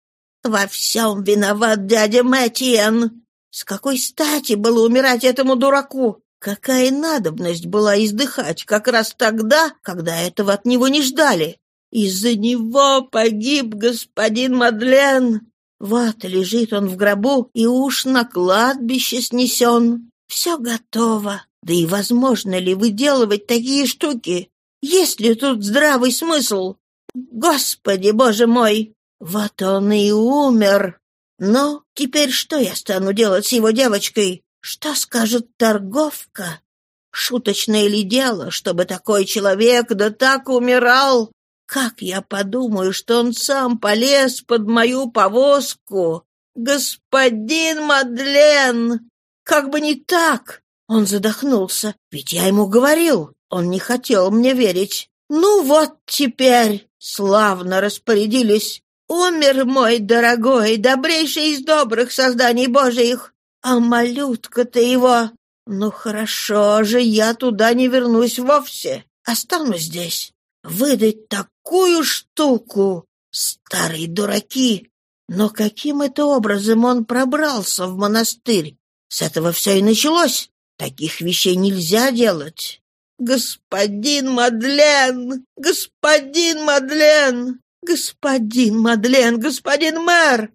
«Во всем виноват дядя Мэтьен! С какой стати было умирать этому дураку? Какая надобность была издыхать как раз тогда, когда этого от него не ждали? Из-за него погиб господин Мадлен. Вот лежит он в гробу и уж на кладбище снесен. Все готово. Да и возможно ли выделывать такие штуки? Есть ли тут здравый смысл? Господи, боже мой! Вот он и умер. Но теперь что я стану делать с его девочкой? Что скажет торговка? Шуточное ли дело, чтобы такой человек да так умирал? Как я подумаю, что он сам полез под мою повозку? Господин Мадлен! Как бы не так! Он задохнулся, ведь я ему говорил. Он не хотел мне верить. Ну вот теперь славно распорядились. Умер мой дорогой, добрейший из добрых созданий божьих. А малютка-то его... Ну хорошо же, я туда не вернусь вовсе. Останусь здесь. Выдать такую штуку. Старые дураки. Но каким это образом он пробрался в монастырь? С этого все и началось. Таких вещей нельзя делать. Господин Мадлен! Господин Мадлен! Господин Мадлен! Господин мэр!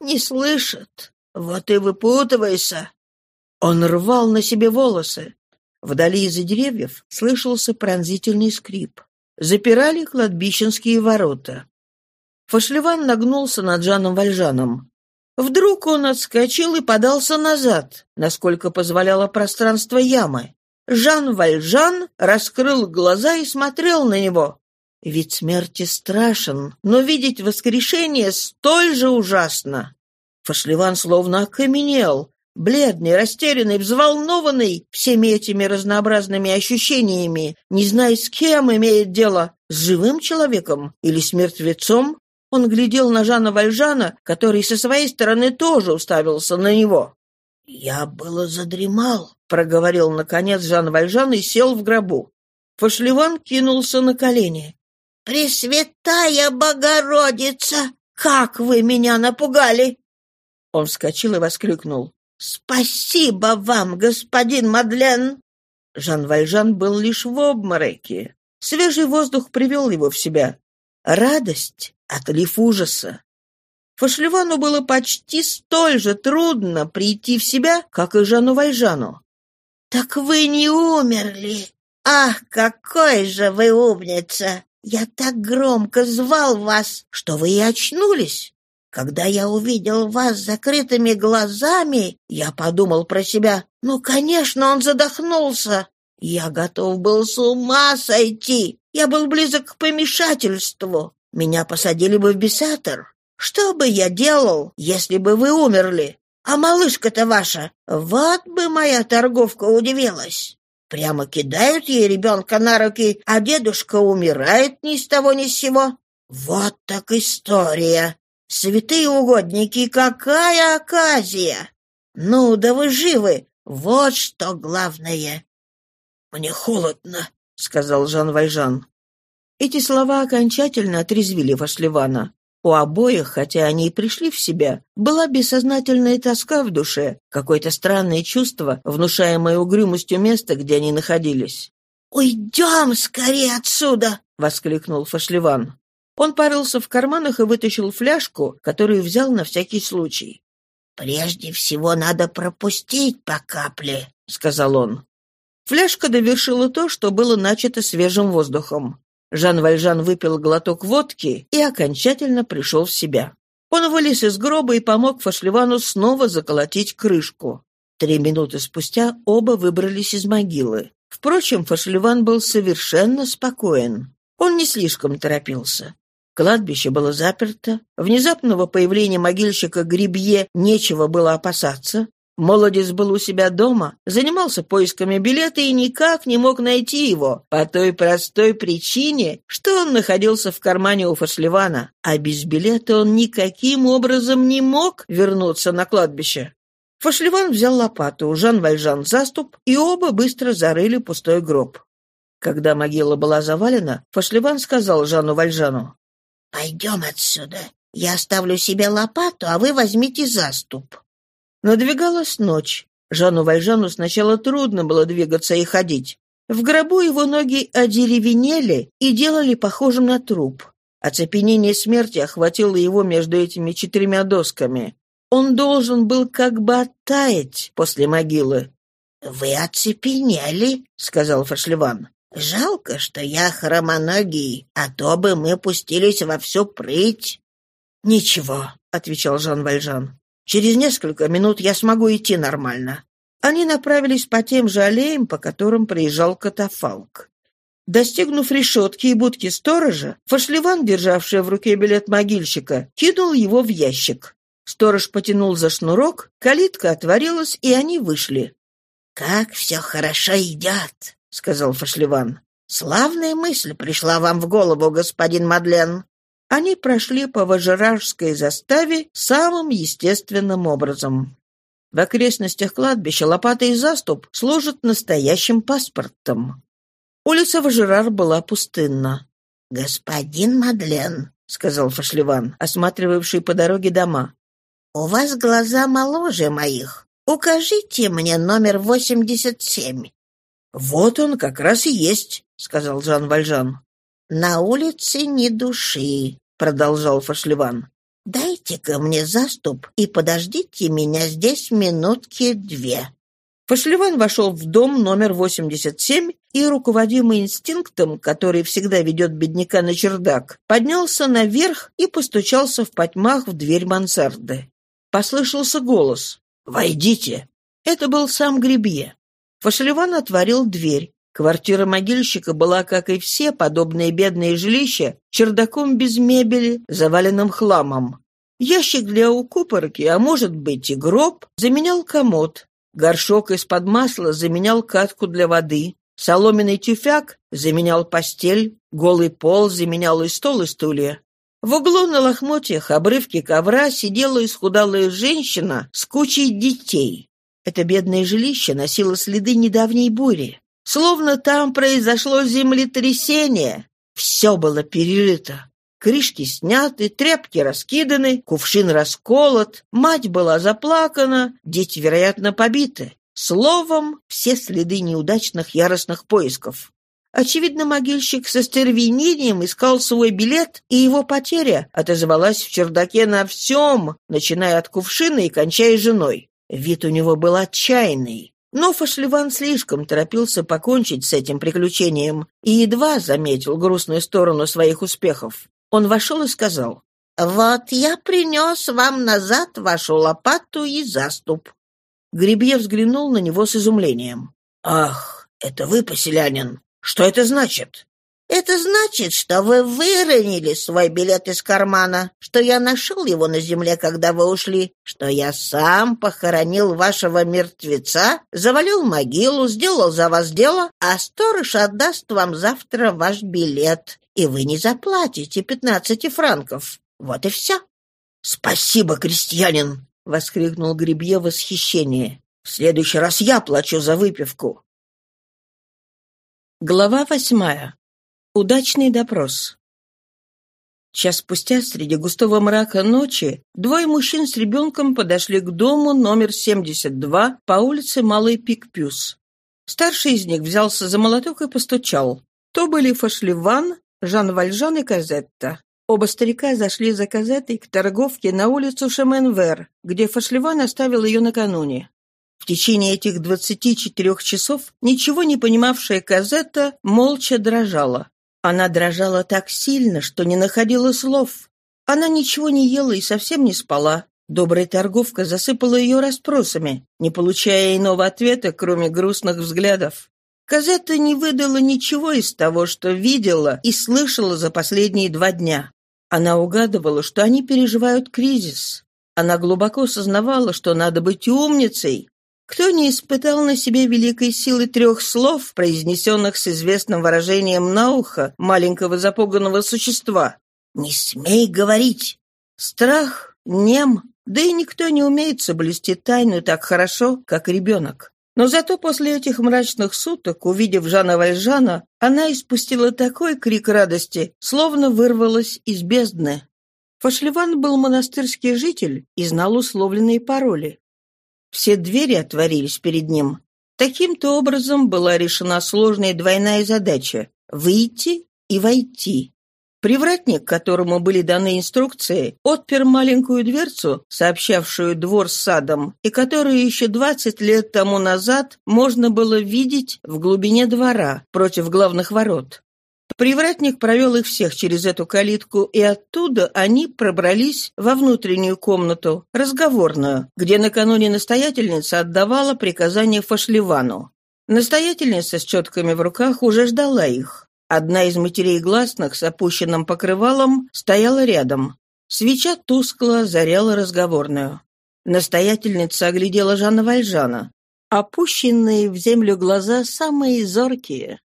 Не слышат. Вот и выпутывайся. Он рвал на себе волосы. Вдали из-за деревьев слышался пронзительный скрип. Запирали кладбищенские ворота. Фашлеван нагнулся над Жаном Вальжаном. Вдруг он отскочил и подался назад, насколько позволяло пространство ямы. Жан Вальжан раскрыл глаза и смотрел на него. Вид смерти страшен, но видеть воскрешение столь же ужасно. Фашливан словно окаменел. бледный, растерянный, взволнованный всеми этими разнообразными ощущениями, не зная, с кем имеет дело, с живым человеком или с мертвецом, он глядел на Жана Вальжана, который со своей стороны тоже уставился на него. «Я было задремал», — проговорил, наконец, Жан Вальжан и сел в гробу. Фашливан кинулся на колени. «Пресвятая Богородица! Как вы меня напугали!» Он вскочил и воскликнул. «Спасибо вам, господин Мадлен!» Жан Вальжан был лишь в обмороке. Свежий воздух привел его в себя. Радость, отлив ужаса. Фашливану было почти столь же трудно прийти в себя, как и Жану Вальжану. «Так вы не умерли! Ах, какой же вы умница! Я так громко звал вас, что вы и очнулись!» Когда я увидел вас закрытыми глазами, я подумал про себя, ну, конечно, он задохнулся. Я готов был с ума сойти. Я был близок к помешательству. Меня посадили бы в бесатор. Что бы я делал, если бы вы умерли? А малышка-то ваша, вот бы моя торговка удивилась. Прямо кидают ей ребенка на руки, а дедушка умирает ни с того ни с сего. Вот так история. Святые угодники, какая оказия! Ну, да вы живы, вот что главное. Мне холодно, сказал Жан Вальжан. Эти слова окончательно отрезвили Вашливана. У обоих, хотя они и пришли в себя, была бессознательная тоска в душе, какое-то странное чувство, внушаемое угрюмостью места, где они находились. «Уйдем скорее отсюда!» — воскликнул Фашливан. Он порылся в карманах и вытащил фляжку, которую взял на всякий случай. «Прежде всего надо пропустить по капле», — сказал он. Фляжка довершила то, что было начато свежим воздухом. Жан Вальжан выпил глоток водки и окончательно пришел в себя. Он вылез из гроба и помог Фашливану снова заколотить крышку. Три минуты спустя оба выбрались из могилы. Впрочем, Фашливан был совершенно спокоен. Он не слишком торопился. Кладбище было заперто. Внезапного появления могильщика Грибье нечего было опасаться. Молодец был у себя дома, занимался поисками билета и никак не мог найти его, по той простой причине, что он находился в кармане у Фашливана, а без билета он никаким образом не мог вернуться на кладбище. Фашливан взял лопату, Жан Вальжан заступ, и оба быстро зарыли пустой гроб. Когда могила была завалена, Фашливан сказал Жану Вальжану, «Пойдем отсюда. Я оставлю себе лопату, а вы возьмите заступ». Надвигалась ночь. Жану Вальжану сначала трудно было двигаться и ходить. В гробу его ноги одеревенели и делали похожим на труп. Оцепенение смерти охватило его между этими четырьмя досками. Он должен был как бы оттаять после могилы. «Вы оцепенели», — сказал Фашливан. Жалко, что я хромоногий, а то бы мы пустились во всю прыть. — Ничего, — отвечал Жан Вальжан. — Через несколько минут я смогу идти нормально. Они направились по тем же аллеям, по которым приезжал катафалк. Достигнув решетки и будки сторожа, Фашливан, державший в руке билет могильщика, кинул его в ящик. Сторож потянул за шнурок, калитка отворилась, и они вышли. «Как все хорошо едят!» — сказал Фашливан. «Славная мысль пришла вам в голову, господин Мадлен». Они прошли по Важеражской заставе самым естественным образом. В окрестностях кладбища лопата и заступ служат настоящим паспортом. Улица Важерар была пустынна. «Господин Мадлен», — сказал Фашливан, осматривавший по дороге дома, — «у вас глаза моложе моих. Укажите мне номер восемьдесят семь». «Вот он как раз и есть», — сказал Жан Вальжан. «На улице ни души», — продолжал Фашливан. «Дайте-ка мне заступ и подождите меня здесь минутки две». Фашливан вошел в дом номер 87 и, руководимый инстинктом, который всегда ведет бедняка на чердак, поднялся наверх и постучался в потьмах в дверь мансарды. Послышался голос «Войдите». Это был сам Грибье. Фашливан отворил дверь. Квартира могильщика была, как и все подобные бедные жилища, чердаком без мебели, заваленным хламом. Ящик для укупорки, а может быть и гроб, заменял комод. Горшок из-под масла заменял катку для воды. Соломенный тюфяк заменял постель. Голый пол заменял и стол, и стулья. В углу на лохмотьях обрывки ковра сидела исхудалая женщина с кучей детей. Это бедное жилище носило следы недавней бури. Словно там произошло землетрясение. Все было перерыто. Крышки сняты, тряпки раскиданы, кувшин расколот, мать была заплакана, дети, вероятно, побиты. Словом, все следы неудачных яростных поисков. Очевидно, могильщик со стервенением искал свой билет, и его потеря отозвалась в чердаке на всем, начиная от кувшина и кончая женой. Вид у него был отчаянный. Но Фашливан слишком торопился покончить с этим приключением и едва заметил грустную сторону своих успехов. Он вошел и сказал, «Вот я принес вам назад вашу лопату и заступ». Гребье взглянул на него с изумлением. «Ах, это вы, поселянин! Что это значит?» «Это значит, что вы выронили свой билет из кармана, что я нашел его на земле, когда вы ушли, что я сам похоронил вашего мертвеца, завалил могилу, сделал за вас дело, а сторож отдаст вам завтра ваш билет, и вы не заплатите пятнадцати франков. Вот и все». «Спасибо, крестьянин!» — воскликнул Гребье в восхищении. «В следующий раз я плачу за выпивку». Глава восьмая. Удачный допрос. Час спустя, среди густого мрака ночи, двое мужчин с ребенком подошли к дому номер 72 по улице Малый Пикпюс. Старший из них взялся за молоток и постучал. То были Фашливан, Жан Вальжан и Казетта. Оба старика зашли за Казеттой к торговке на улицу Шеменвер, где Фашливан оставил ее накануне. В течение этих двадцати четырех часов ничего не понимавшая Казетта молча дрожала. Она дрожала так сильно, что не находила слов. Она ничего не ела и совсем не спала. Добрая торговка засыпала ее расспросами, не получая иного ответа, кроме грустных взглядов. Казетта не выдала ничего из того, что видела и слышала за последние два дня. Она угадывала, что они переживают кризис. Она глубоко сознавала, что надо быть умницей, кто не испытал на себе великой силы трех слов, произнесенных с известным выражением на ухо маленького запуганного существа? «Не смей говорить!» Страх, нем, да и никто не умеет соблюсти тайну так хорошо, как ребенок. Но зато после этих мрачных суток, увидев Жана Вальжана, она испустила такой крик радости, словно вырвалась из бездны. Фашливан был монастырский житель и знал условленные пароли. Все двери отворились перед ним. Таким-то образом была решена сложная двойная задача — выйти и войти. Привратник, которому были даны инструкции, отпер маленькую дверцу, сообщавшую двор с садом, и которую еще двадцать лет тому назад можно было видеть в глубине двора против главных ворот. Привратник провел их всех через эту калитку, и оттуда они пробрались во внутреннюю комнату, разговорную, где накануне настоятельница отдавала приказание Фашливану. Настоятельница с четками в руках уже ждала их. Одна из матерей гласных с опущенным покрывалом стояла рядом. Свеча тускло заряла разговорную. Настоятельница оглядела Жанна Вальжана. Опущенные в землю глаза самые зоркие.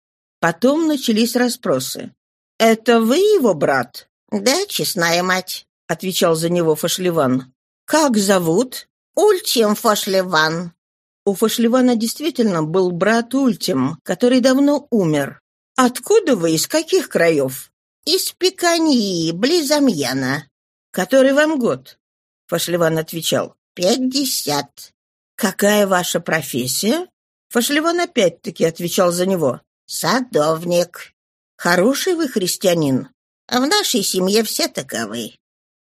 Потом начались расспросы. «Это вы его брат?» «Да, честная мать», — отвечал за него Фашливан. «Как зовут?» «Ультим Фашливан». У Фашливана действительно был брат Ультим, который давно умер. «Откуда вы? Из каких краев?» «Из Пиканьи, близ Амьяна». «Который вам год?» Фашливан отвечал. «Пятьдесят». «Какая ваша профессия?» Фашливан опять-таки отвечал за него. «Садовник». «Хороший вы христианин?» «В нашей семье все таковы».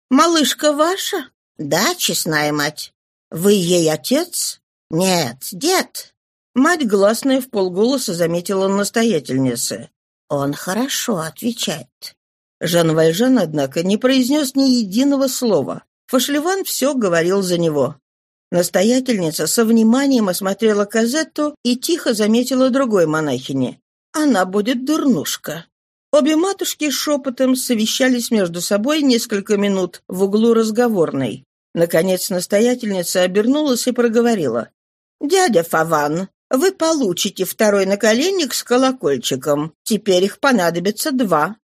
«Малышка ваша?» «Да, честная мать». «Вы ей отец?» «Нет, дед». Мать гласная в полголоса заметила настоятельницы. «Он хорошо отвечает». Жан Вальжан, однако, не произнес ни единого слова. Фашливан все говорил за него. Настоятельница со вниманием осмотрела Казетту и тихо заметила другой монахине. Она будет дурнушка. Обе матушки шепотом совещались между собой несколько минут в углу разговорной. Наконец настоятельница обернулась и проговорила. «Дядя Фаван, вы получите второй наколенник с колокольчиком. Теперь их понадобится два».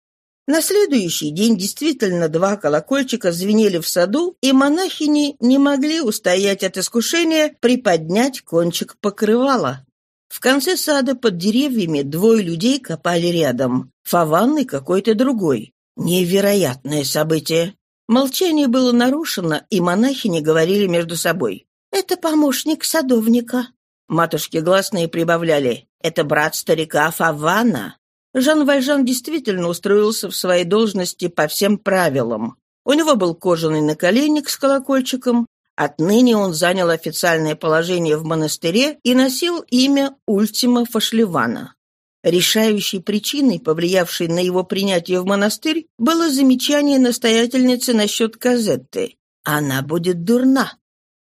На следующий день действительно два колокольчика звенели в саду, и монахини не могли устоять от искушения приподнять кончик покрывала. В конце сада под деревьями двое людей копали рядом. Фаван и какой-то другой. Невероятное событие. Молчание было нарушено, и монахини говорили между собой. «Это помощник садовника». Матушки гласные прибавляли. «Это брат старика Фавана». Жан Вальжан действительно устроился в своей должности по всем правилам. У него был кожаный наколенник с колокольчиком, Отныне он занял официальное положение в монастыре и носил имя Ультима Фашливана. Решающей причиной, повлиявшей на его принятие в монастырь, было замечание настоятельницы насчет Казетты. Она будет дурна.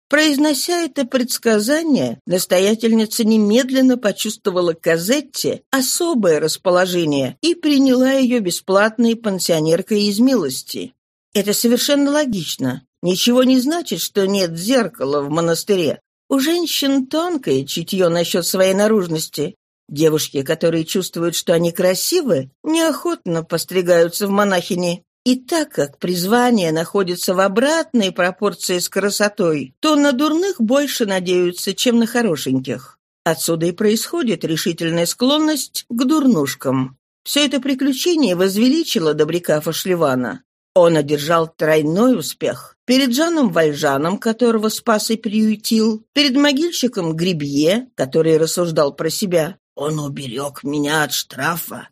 Произнося это предсказание, настоятельница немедленно почувствовала Казетте особое расположение и приняла ее бесплатной пансионеркой из милости. Это совершенно логично. Ничего не значит, что нет зеркала в монастыре. У женщин тонкое чутье насчет своей наружности. Девушки, которые чувствуют, что они красивы, неохотно постригаются в монахини. И так как призвание находится в обратной пропорции с красотой, то на дурных больше надеются, чем на хорошеньких. Отсюда и происходит решительная склонность к дурнушкам. Все это приключение возвеличило добряка Фашливана. Он одержал тройной успех. Перед Жаном Вальжаном, которого спас и приютил, перед могильщиком Грибье, который рассуждал про себя. «Он уберег меня от штрафа».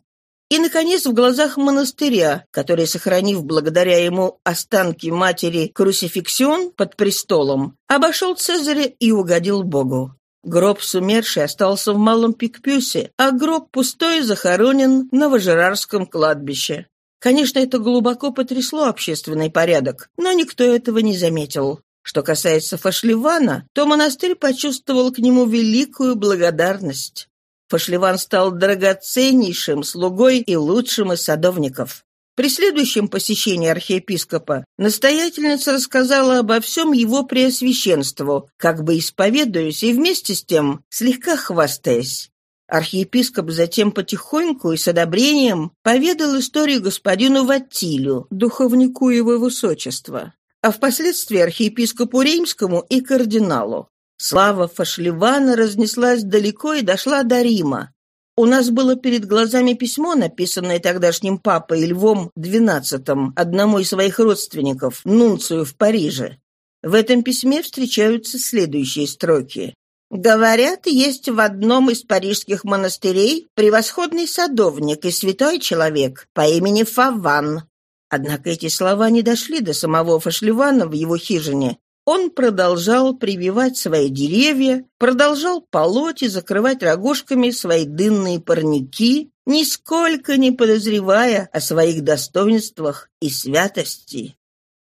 И, наконец, в глазах монастыря, который, сохранив благодаря ему останки матери Крусификсион под престолом, обошел Цезаря и угодил Богу. Гроб сумерший остался в Малом Пикпюсе, а гроб пустой захоронен на Важерарском кладбище. Конечно, это глубоко потрясло общественный порядок, но никто этого не заметил. Что касается Фашливана, то монастырь почувствовал к нему великую благодарность. Фашливан стал драгоценнейшим слугой и лучшим из садовников. При следующем посещении архиепископа настоятельница рассказала обо всем его преосвященству, как бы исповедуясь и вместе с тем слегка хвастаясь. Архиепископ затем потихоньку и с одобрением поведал историю господину Ваттилю, духовнику его высочества, а впоследствии архиепископу Римскому и кардиналу. Слава Фашливана разнеслась далеко и дошла до Рима. У нас было перед глазами письмо, написанное тогдашним папой Львом XII, одному из своих родственников, Нунцию в Париже. В этом письме встречаются следующие строки. Говорят, есть в одном из парижских монастырей превосходный садовник и святой человек по имени Фаван. Однако эти слова не дошли до самого Фашливана в его хижине. Он продолжал прививать свои деревья, продолжал полоть и закрывать рогожками свои дынные парники, нисколько не подозревая о своих достоинствах и святости.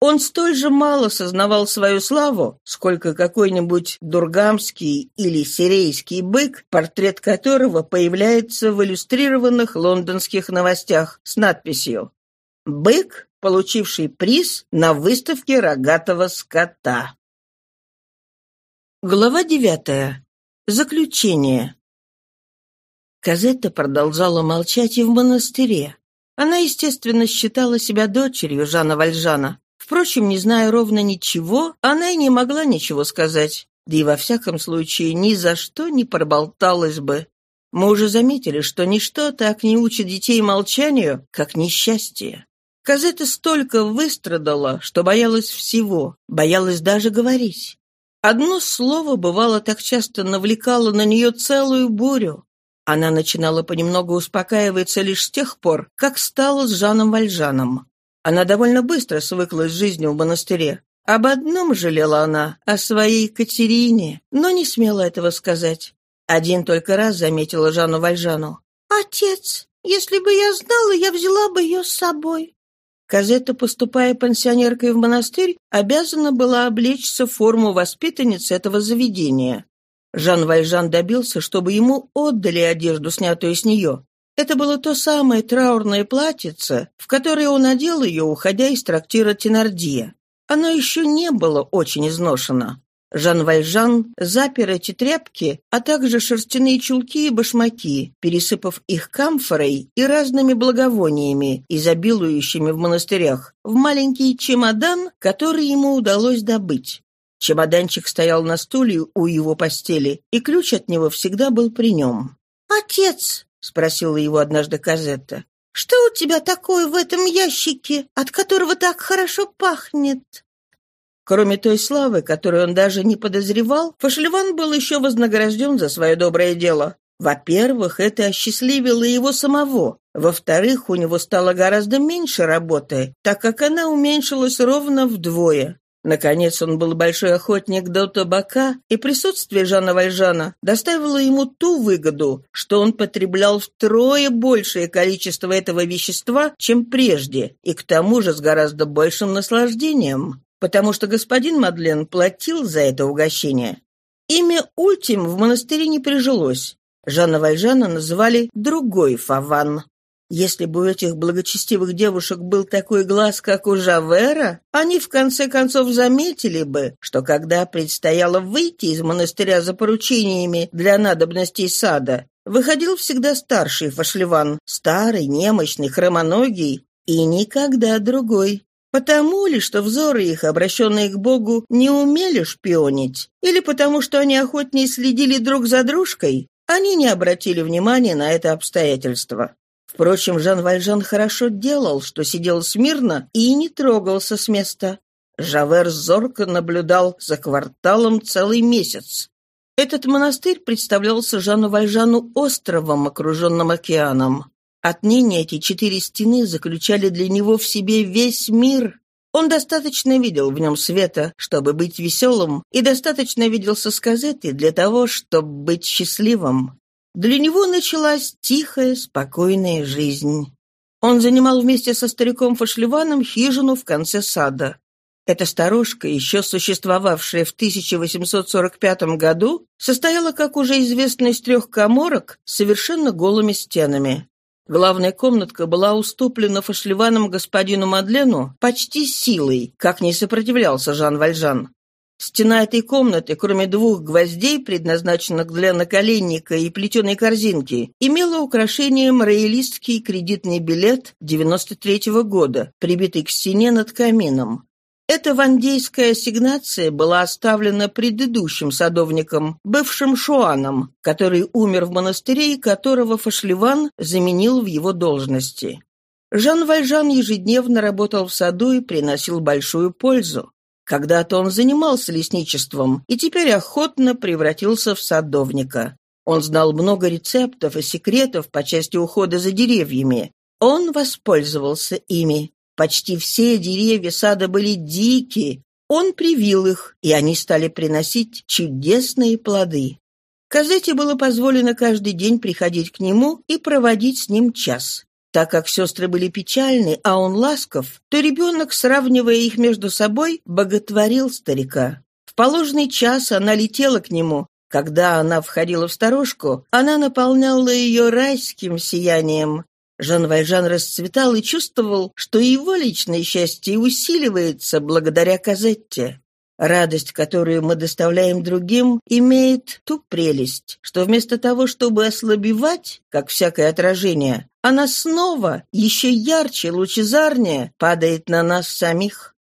Он столь же мало сознавал свою славу, сколько какой-нибудь дургамский или сирийский бык, портрет которого появляется в иллюстрированных лондонских новостях с надписью «Бык, получивший приз на выставке рогатого скота». Глава девятая. Заключение. Казетта продолжала молчать и в монастыре. Она, естественно, считала себя дочерью Жана Вальжана. Впрочем, не зная ровно ничего, она и не могла ничего сказать. Да и во всяком случае ни за что не проболталась бы. Мы уже заметили, что ничто так не учит детей молчанию, как несчастье. Казета столько выстрадала, что боялась всего, боялась даже говорить. Одно слово, бывало, так часто навлекало на нее целую бурю. Она начинала понемногу успокаиваться лишь с тех пор, как стала с Жаном Вальжаном. Она довольно быстро свыклась с жизнью в монастыре. Об одном жалела она, о своей Катерине, но не смела этого сказать. Один только раз заметила Жанну Вальжану. «Отец, если бы я знала, я взяла бы ее с собой». Казета, поступая пансионеркой в монастырь, обязана была облечься в форму воспитанницы этого заведения. Жан Вальжан добился, чтобы ему отдали одежду, снятую с нее. Это было то самое траурное платьице, в которое он одел ее, уходя из трактира Тенардия. Оно еще не было очень изношено. Жан Вальжан запер эти тряпки, а также шерстяные чулки и башмаки, пересыпав их камфорой и разными благовониями, изобилующими в монастырях, в маленький чемодан, который ему удалось добыть. Чемоданчик стоял на стуле у его постели, и ключ от него всегда был при нем. «Отец!» — спросила его однажды Казетта. «Что у тебя такое в этом ящике, от которого так хорошо пахнет?» Кроме той славы, которую он даже не подозревал, Фашельван был еще вознагражден за свое доброе дело. Во-первых, это осчастливило его самого. Во-вторых, у него стало гораздо меньше работы, так как она уменьшилась ровно вдвое. Наконец, он был большой охотник до табака, и присутствие Жана Вальжана доставило ему ту выгоду, что он потреблял втрое большее количество этого вещества, чем прежде, и к тому же с гораздо большим наслаждением потому что господин Мадлен платил за это угощение. Имя Ультим в монастыре не прижилось. Жанна Вальжана называли другой Фаван. Если бы у этих благочестивых девушек был такой глаз, как у Жавера, они в конце концов заметили бы, что когда предстояло выйти из монастыря за поручениями для надобностей сада, выходил всегда старший Фашливан, старый, немощный, хромоногий, и никогда другой. Потому ли, что взоры их, обращенные к Богу, не умели шпионить? Или потому, что они охотнее следили друг за дружкой? Они не обратили внимания на это обстоятельство. Впрочем, Жан Вальжан хорошо делал, что сидел смирно и не трогался с места. Жавер зорко наблюдал за кварталом целый месяц. Этот монастырь представлялся Жану Вальжану островом, окруженным океаном. Отныне эти четыре стены заключали для него в себе весь мир. Он достаточно видел в нем света, чтобы быть веселым, и достаточно виделся с Казетой для того, чтобы быть счастливым. Для него началась тихая, спокойная жизнь. Он занимал вместе со стариком Фашливаном хижину в конце сада. Эта старушка, еще существовавшая в 1845 году, состояла, как уже известно, из трех коморок с совершенно голыми стенами. Главная комнатка была уступлена фашливаном господину Мадлену почти силой, как не сопротивлялся Жан Вальжан. Стена этой комнаты, кроме двух гвоздей, предназначенных для наколенника и плетеной корзинки, имела украшением роялистский кредитный билет 93 -го года, прибитый к стене над камином. Эта вандейская ассигнация была оставлена предыдущим садовником, бывшим Шуаном, который умер в монастыре и которого Фашливан заменил в его должности. Жан Вальжан ежедневно работал в саду и приносил большую пользу. Когда-то он занимался лесничеством и теперь охотно превратился в садовника. Он знал много рецептов и секретов по части ухода за деревьями. Он воспользовался ими. Почти все деревья сада были дикие. Он привил их, и они стали приносить чудесные плоды. Казете было позволено каждый день приходить к нему и проводить с ним час. Так как сестры были печальны, а он ласков, то ребенок, сравнивая их между собой, боготворил старика. В положенный час она летела к нему. Когда она входила в сторожку, она наполняла ее райским сиянием. Жан Вальжан расцветал и чувствовал, что его личное счастье усиливается благодаря Казетте. Радость, которую мы доставляем другим, имеет ту прелесть, что вместо того, чтобы ослабевать, как всякое отражение, она снова, еще ярче, лучезарнее, падает на нас самих.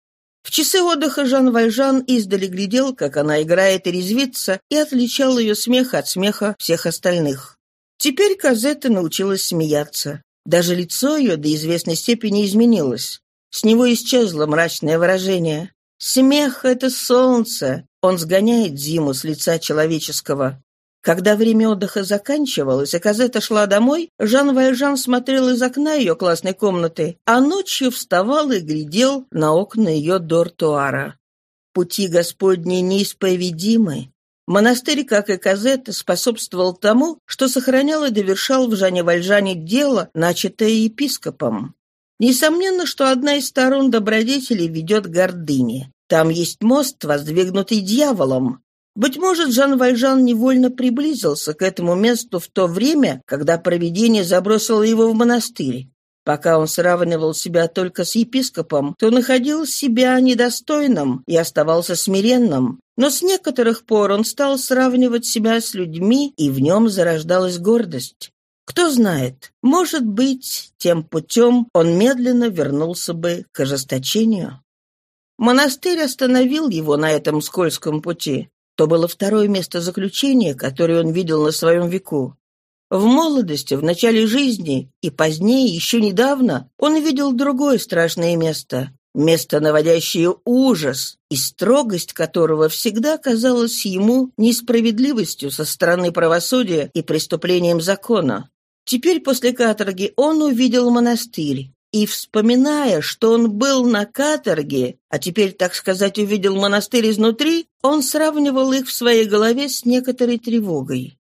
В часы отдыха Жан Вальжан издали глядел, как она играет и резвится, и отличал ее смех от смеха всех остальных. Теперь Казетта научилась смеяться. Даже лицо ее до известной степени изменилось. С него исчезло мрачное выражение. Смех — это солнце. Он сгоняет зиму с лица человеческого. Когда время отдыха заканчивалось, и Казета шла домой, Жан Вальжан смотрел из окна ее классной комнаты, а ночью вставал и глядел на окна ее дортуара. Пути Господни неисповедимы. Монастырь, как и Казет, способствовал тому, что сохранял и довершал в Жане Вальжане дело, начатое епископом. Несомненно, что одна из сторон добродетели ведет к гордыне. Там есть мост, воздвигнутый дьяволом. Быть может, Жан Вальжан невольно приблизился к этому месту в то время, когда провидение забросило его в монастырь. Пока он сравнивал себя только с епископом, то находил себя недостойным и оставался смиренным. Но с некоторых пор он стал сравнивать себя с людьми, и в нем зарождалась гордость. Кто знает, может быть, тем путем он медленно вернулся бы к ожесточению. Монастырь остановил его на этом скользком пути. То было второе место заключения, которое он видел на своем веку. В молодости, в начале жизни и позднее, еще недавно, он видел другое страшное место. Место, наводящее ужас, и строгость которого всегда казалась ему несправедливостью со стороны правосудия и преступлением закона. Теперь после каторги он увидел монастырь, и, вспоминая, что он был на каторге, а теперь, так сказать, увидел монастырь изнутри, он сравнивал их в своей голове с некоторой тревогой.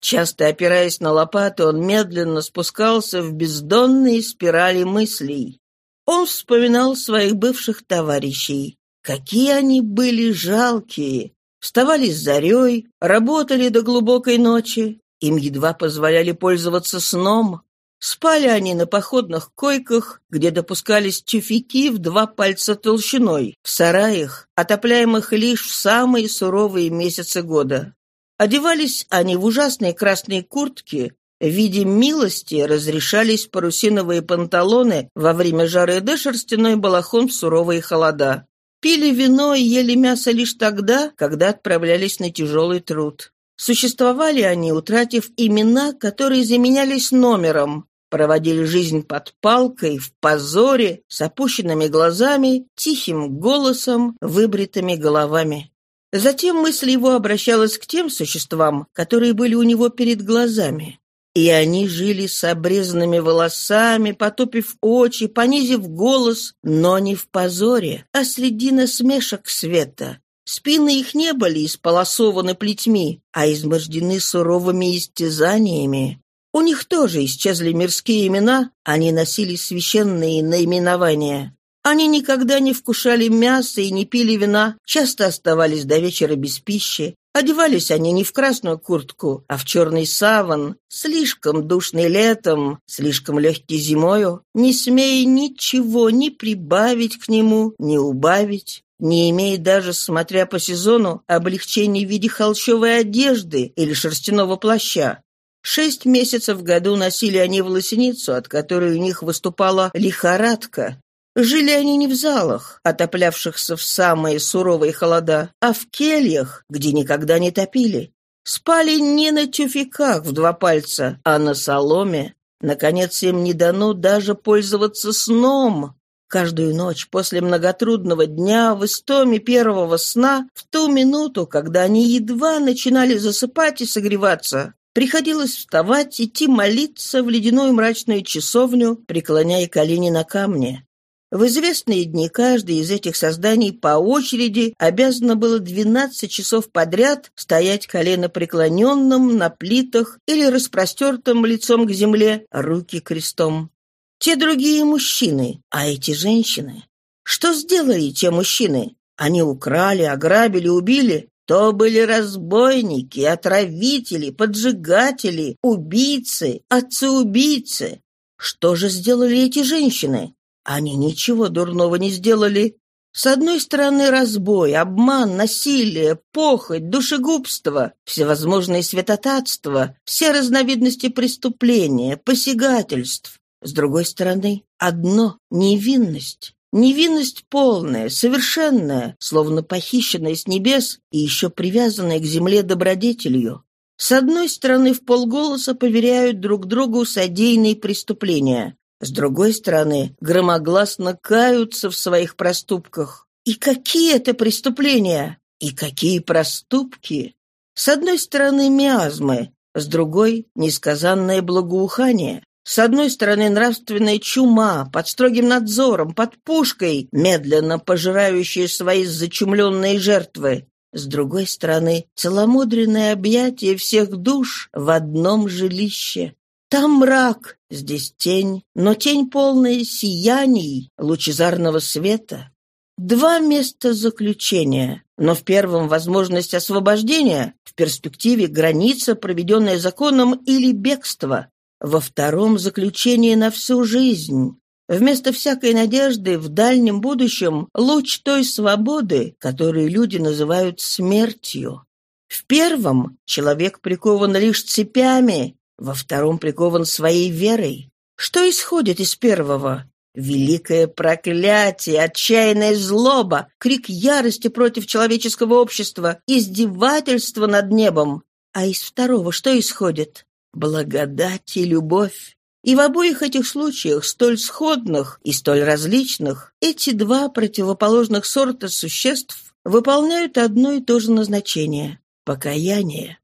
Часто опираясь на лопату, он медленно спускался в бездонные спирали мыслей. Он вспоминал своих бывших товарищей. Какие они были жалкие! Вставали с зарей, работали до глубокой ночи, им едва позволяли пользоваться сном. Спали они на походных койках, где допускались тюфяки в два пальца толщиной, в сараях, отопляемых лишь в самые суровые месяцы года. Одевались они в ужасные красные куртки, в виде милости разрешались парусиновые панталоны во время жары да шерстяной балахон в суровые холода. Пили вино и ели мясо лишь тогда, когда отправлялись на тяжелый труд. Существовали они, утратив имена, которые заменялись номером, проводили жизнь под палкой, в позоре, с опущенными глазами, тихим голосом, выбритыми головами. Затем мысль его обращалась к тем существам, которые были у него перед глазами. И они жили с обрезанными волосами, потупив очи, понизив голос, но не в позоре, а среди насмешек света, Спины их не были исполосованы плетьми, а измождены суровыми истязаниями. У них тоже исчезли мирские имена, они носили священные наименования. Они никогда не вкушали мяса и не пили вина, часто оставались до вечера без пищи. Одевались они не в красную куртку, а в черный саван, слишком душный летом, слишком легкий зимою, не смея ничего ни прибавить к нему, ни убавить не имеет даже, смотря по сезону, облегчения в виде холщовой одежды или шерстяного плаща. Шесть месяцев в году носили они волосиницу, от которой у них выступала лихорадка. Жили они не в залах, отоплявшихся в самые суровые холода, а в кельях, где никогда не топили. Спали не на тюфяках в два пальца, а на соломе. Наконец, им не дано даже пользоваться сном, Каждую ночь после многотрудного дня в истоме первого сна, в ту минуту, когда они едва начинали засыпать и согреваться, приходилось вставать, идти молиться в ледяную мрачную часовню, преклоняя колени на камне. В известные дни каждый из этих созданий по очереди обязано было 12 часов подряд стоять колено преклоненным на плитах или распростертым лицом к земле, руки крестом. Те другие мужчины, а эти женщины. Что сделали те мужчины? Они украли, ограбили, убили. То были разбойники, отравители, поджигатели, убийцы, отцы-убийцы. Что же сделали эти женщины? Они ничего дурного не сделали. С одной стороны, разбой, обман, насилие, похоть, душегубство, всевозможные святотатства, все разновидности преступления, посягательств. С другой стороны, одно — невинность. Невинность полная, совершенная, словно похищенная с небес и еще привязанная к земле добродетелью. С одной стороны, в полголоса поверяют друг другу содеянные преступления. С другой стороны, громогласно каются в своих проступках. И какие это преступления? И какие проступки? С одной стороны, миазмы, с другой — несказанное благоухание. С одной стороны, нравственная чума, под строгим надзором, под пушкой, медленно пожирающая свои зачумленные жертвы. С другой стороны, целомудренное объятие всех душ в одном жилище. Там мрак, здесь тень, но тень полная сияний, лучезарного света. Два места заключения, но в первом возможность освобождения, в перспективе граница, проведенная законом, или бегство, во втором заключение на всю жизнь. Вместо всякой надежды в дальнем будущем луч той свободы, которую люди называют смертью. В первом человек прикован лишь цепями, во втором прикован своей верой. Что исходит из первого? Великое проклятие, отчаянная злоба, крик ярости против человеческого общества, издевательство над небом. А из второго что исходит? Благодать и любовь. И в обоих этих случаях, столь сходных и столь различных, эти два противоположных сорта существ выполняют одно и то же назначение — покаяние.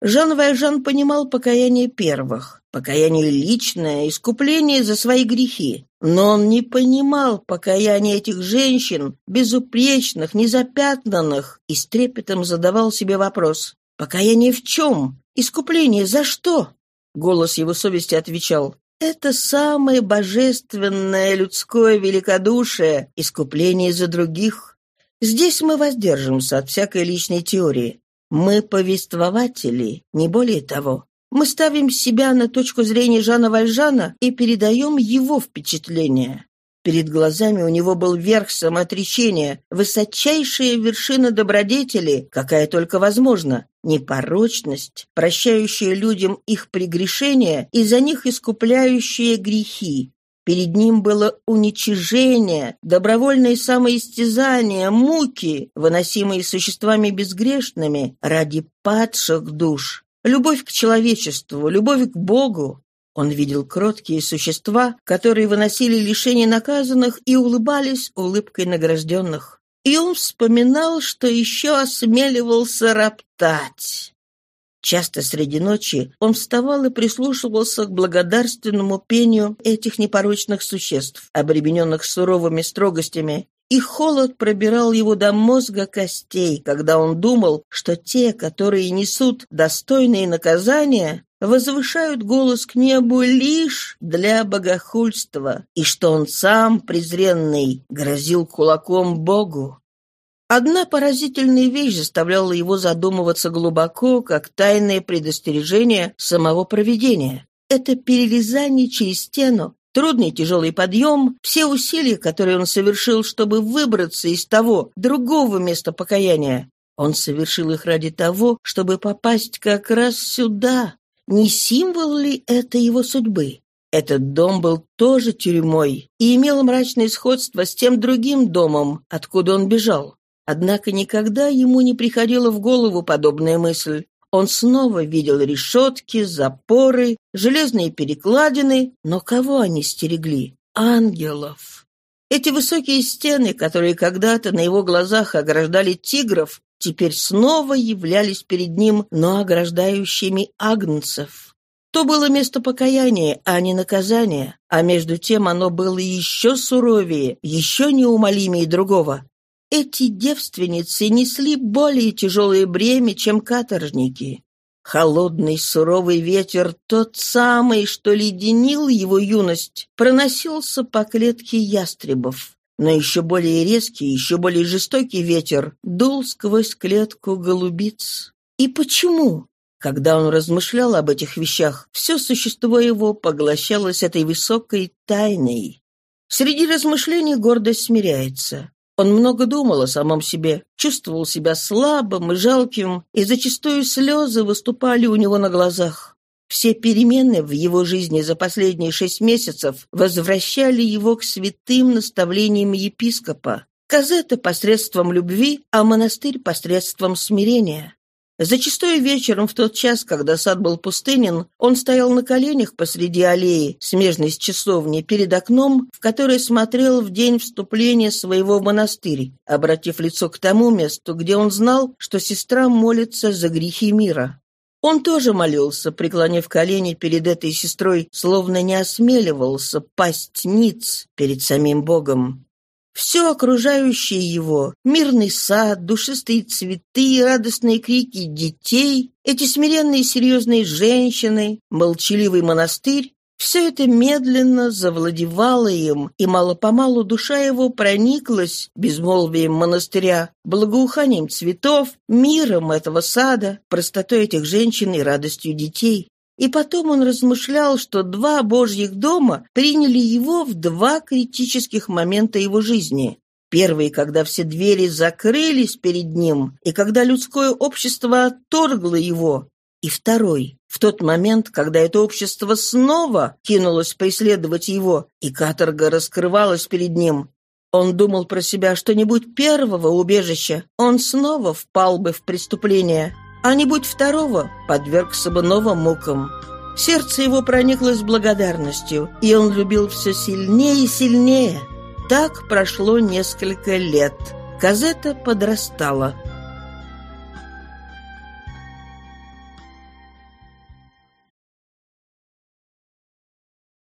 Жан Вайжан понимал покаяние первых, покаяние личное, искупление за свои грехи. Но он не понимал покаяния этих женщин, безупречных, незапятнанных, и с трепетом задавал себе вопрос. «Покаяние в чем? Искупление за что?» Голос его совести отвечал, «Это самое божественное людское великодушие, искупление за других. Здесь мы воздержимся от всякой личной теории. Мы повествователи, не более того. Мы ставим себя на точку зрения Жана Вальжана и передаем его впечатление. Перед глазами у него был верх самоотречения, высочайшая вершина добродетели, какая только возможна, непорочность, прощающая людям их прегрешения и за них искупляющая грехи. Перед ним было уничижение, добровольное самоистязание, муки, выносимые существами безгрешными ради падших душ, любовь к человечеству, любовь к Богу, он видел кроткие существа, которые выносили лишение наказанных и улыбались улыбкой награжденных. И он вспоминал, что еще осмеливался роптать. Часто среди ночи он вставал и прислушивался к благодарственному пению этих непорочных существ, обремененных суровыми строгостями, и холод пробирал его до мозга костей, когда он думал, что те, которые несут достойные наказания, возвышают голос к небу лишь для богохульства, и что он сам, презренный, грозил кулаком Богу. Одна поразительная вещь заставляла его задумываться глубоко, как тайное предостережение самого провидения. Это перелезание через стену, трудный тяжелый подъем, все усилия, которые он совершил, чтобы выбраться из того, другого места покаяния. Он совершил их ради того, чтобы попасть как раз сюда, не символ ли это его судьбы? Этот дом был тоже тюрьмой и имел мрачное сходство с тем другим домом, откуда он бежал. Однако никогда ему не приходила в голову подобная мысль. Он снова видел решетки, запоры, железные перекладины, но кого они стерегли? Ангелов. Эти высокие стены, которые когда-то на его глазах ограждали тигров, теперь снова являлись перед ним, но ограждающими агнцев. То было место покаяния, а не наказания, а между тем оно было еще суровее, еще неумолимее другого. Эти девственницы несли более тяжелое бремя, чем каторжники. Холодный суровый ветер, тот самый, что леденил его юность, проносился по клетке ястребов. Но еще более резкий, еще более жестокий ветер дул сквозь клетку голубиц. И почему? Когда он размышлял об этих вещах, все существо его поглощалось этой высокой тайной. Среди размышлений гордость смиряется. Он много думал о самом себе, чувствовал себя слабым и жалким, и зачастую слезы выступали у него на глазах. Все перемены в его жизни за последние шесть месяцев возвращали его к святым наставлениям епископа. Казета посредством любви, а монастырь посредством смирения. Зачастую вечером, в тот час, когда сад был пустынен, он стоял на коленях посреди аллеи, смежной с часовней, перед окном, в которое смотрел в день вступления своего в монастырь, обратив лицо к тому месту, где он знал, что сестра молится за грехи мира. Он тоже молился, преклонив колени перед этой сестрой, словно не осмеливался пасть ниц перед самим Богом. Все окружающее его, мирный сад, душистые цветы, радостные крики детей, эти смиренные серьезные женщины, молчаливый монастырь Все это медленно завладевало им, и мало-помалу душа его прониклась безмолвием монастыря, благоуханием цветов, миром этого сада, простотой этих женщин и радостью детей. И потом он размышлял, что два божьих дома приняли его в два критических момента его жизни. Первый, когда все двери закрылись перед ним, и когда людское общество отторгло его. И второй, в тот момент, когда это общество снова кинулось преследовать его, и каторга раскрывалась перед ним. Он думал про себя, что не будь первого убежища, он снова впал бы в преступление, а не будь второго, подвергся бы новым мукам. Сердце его прониклось благодарностью, и он любил все сильнее и сильнее – так прошло несколько лет. Казета подрастала.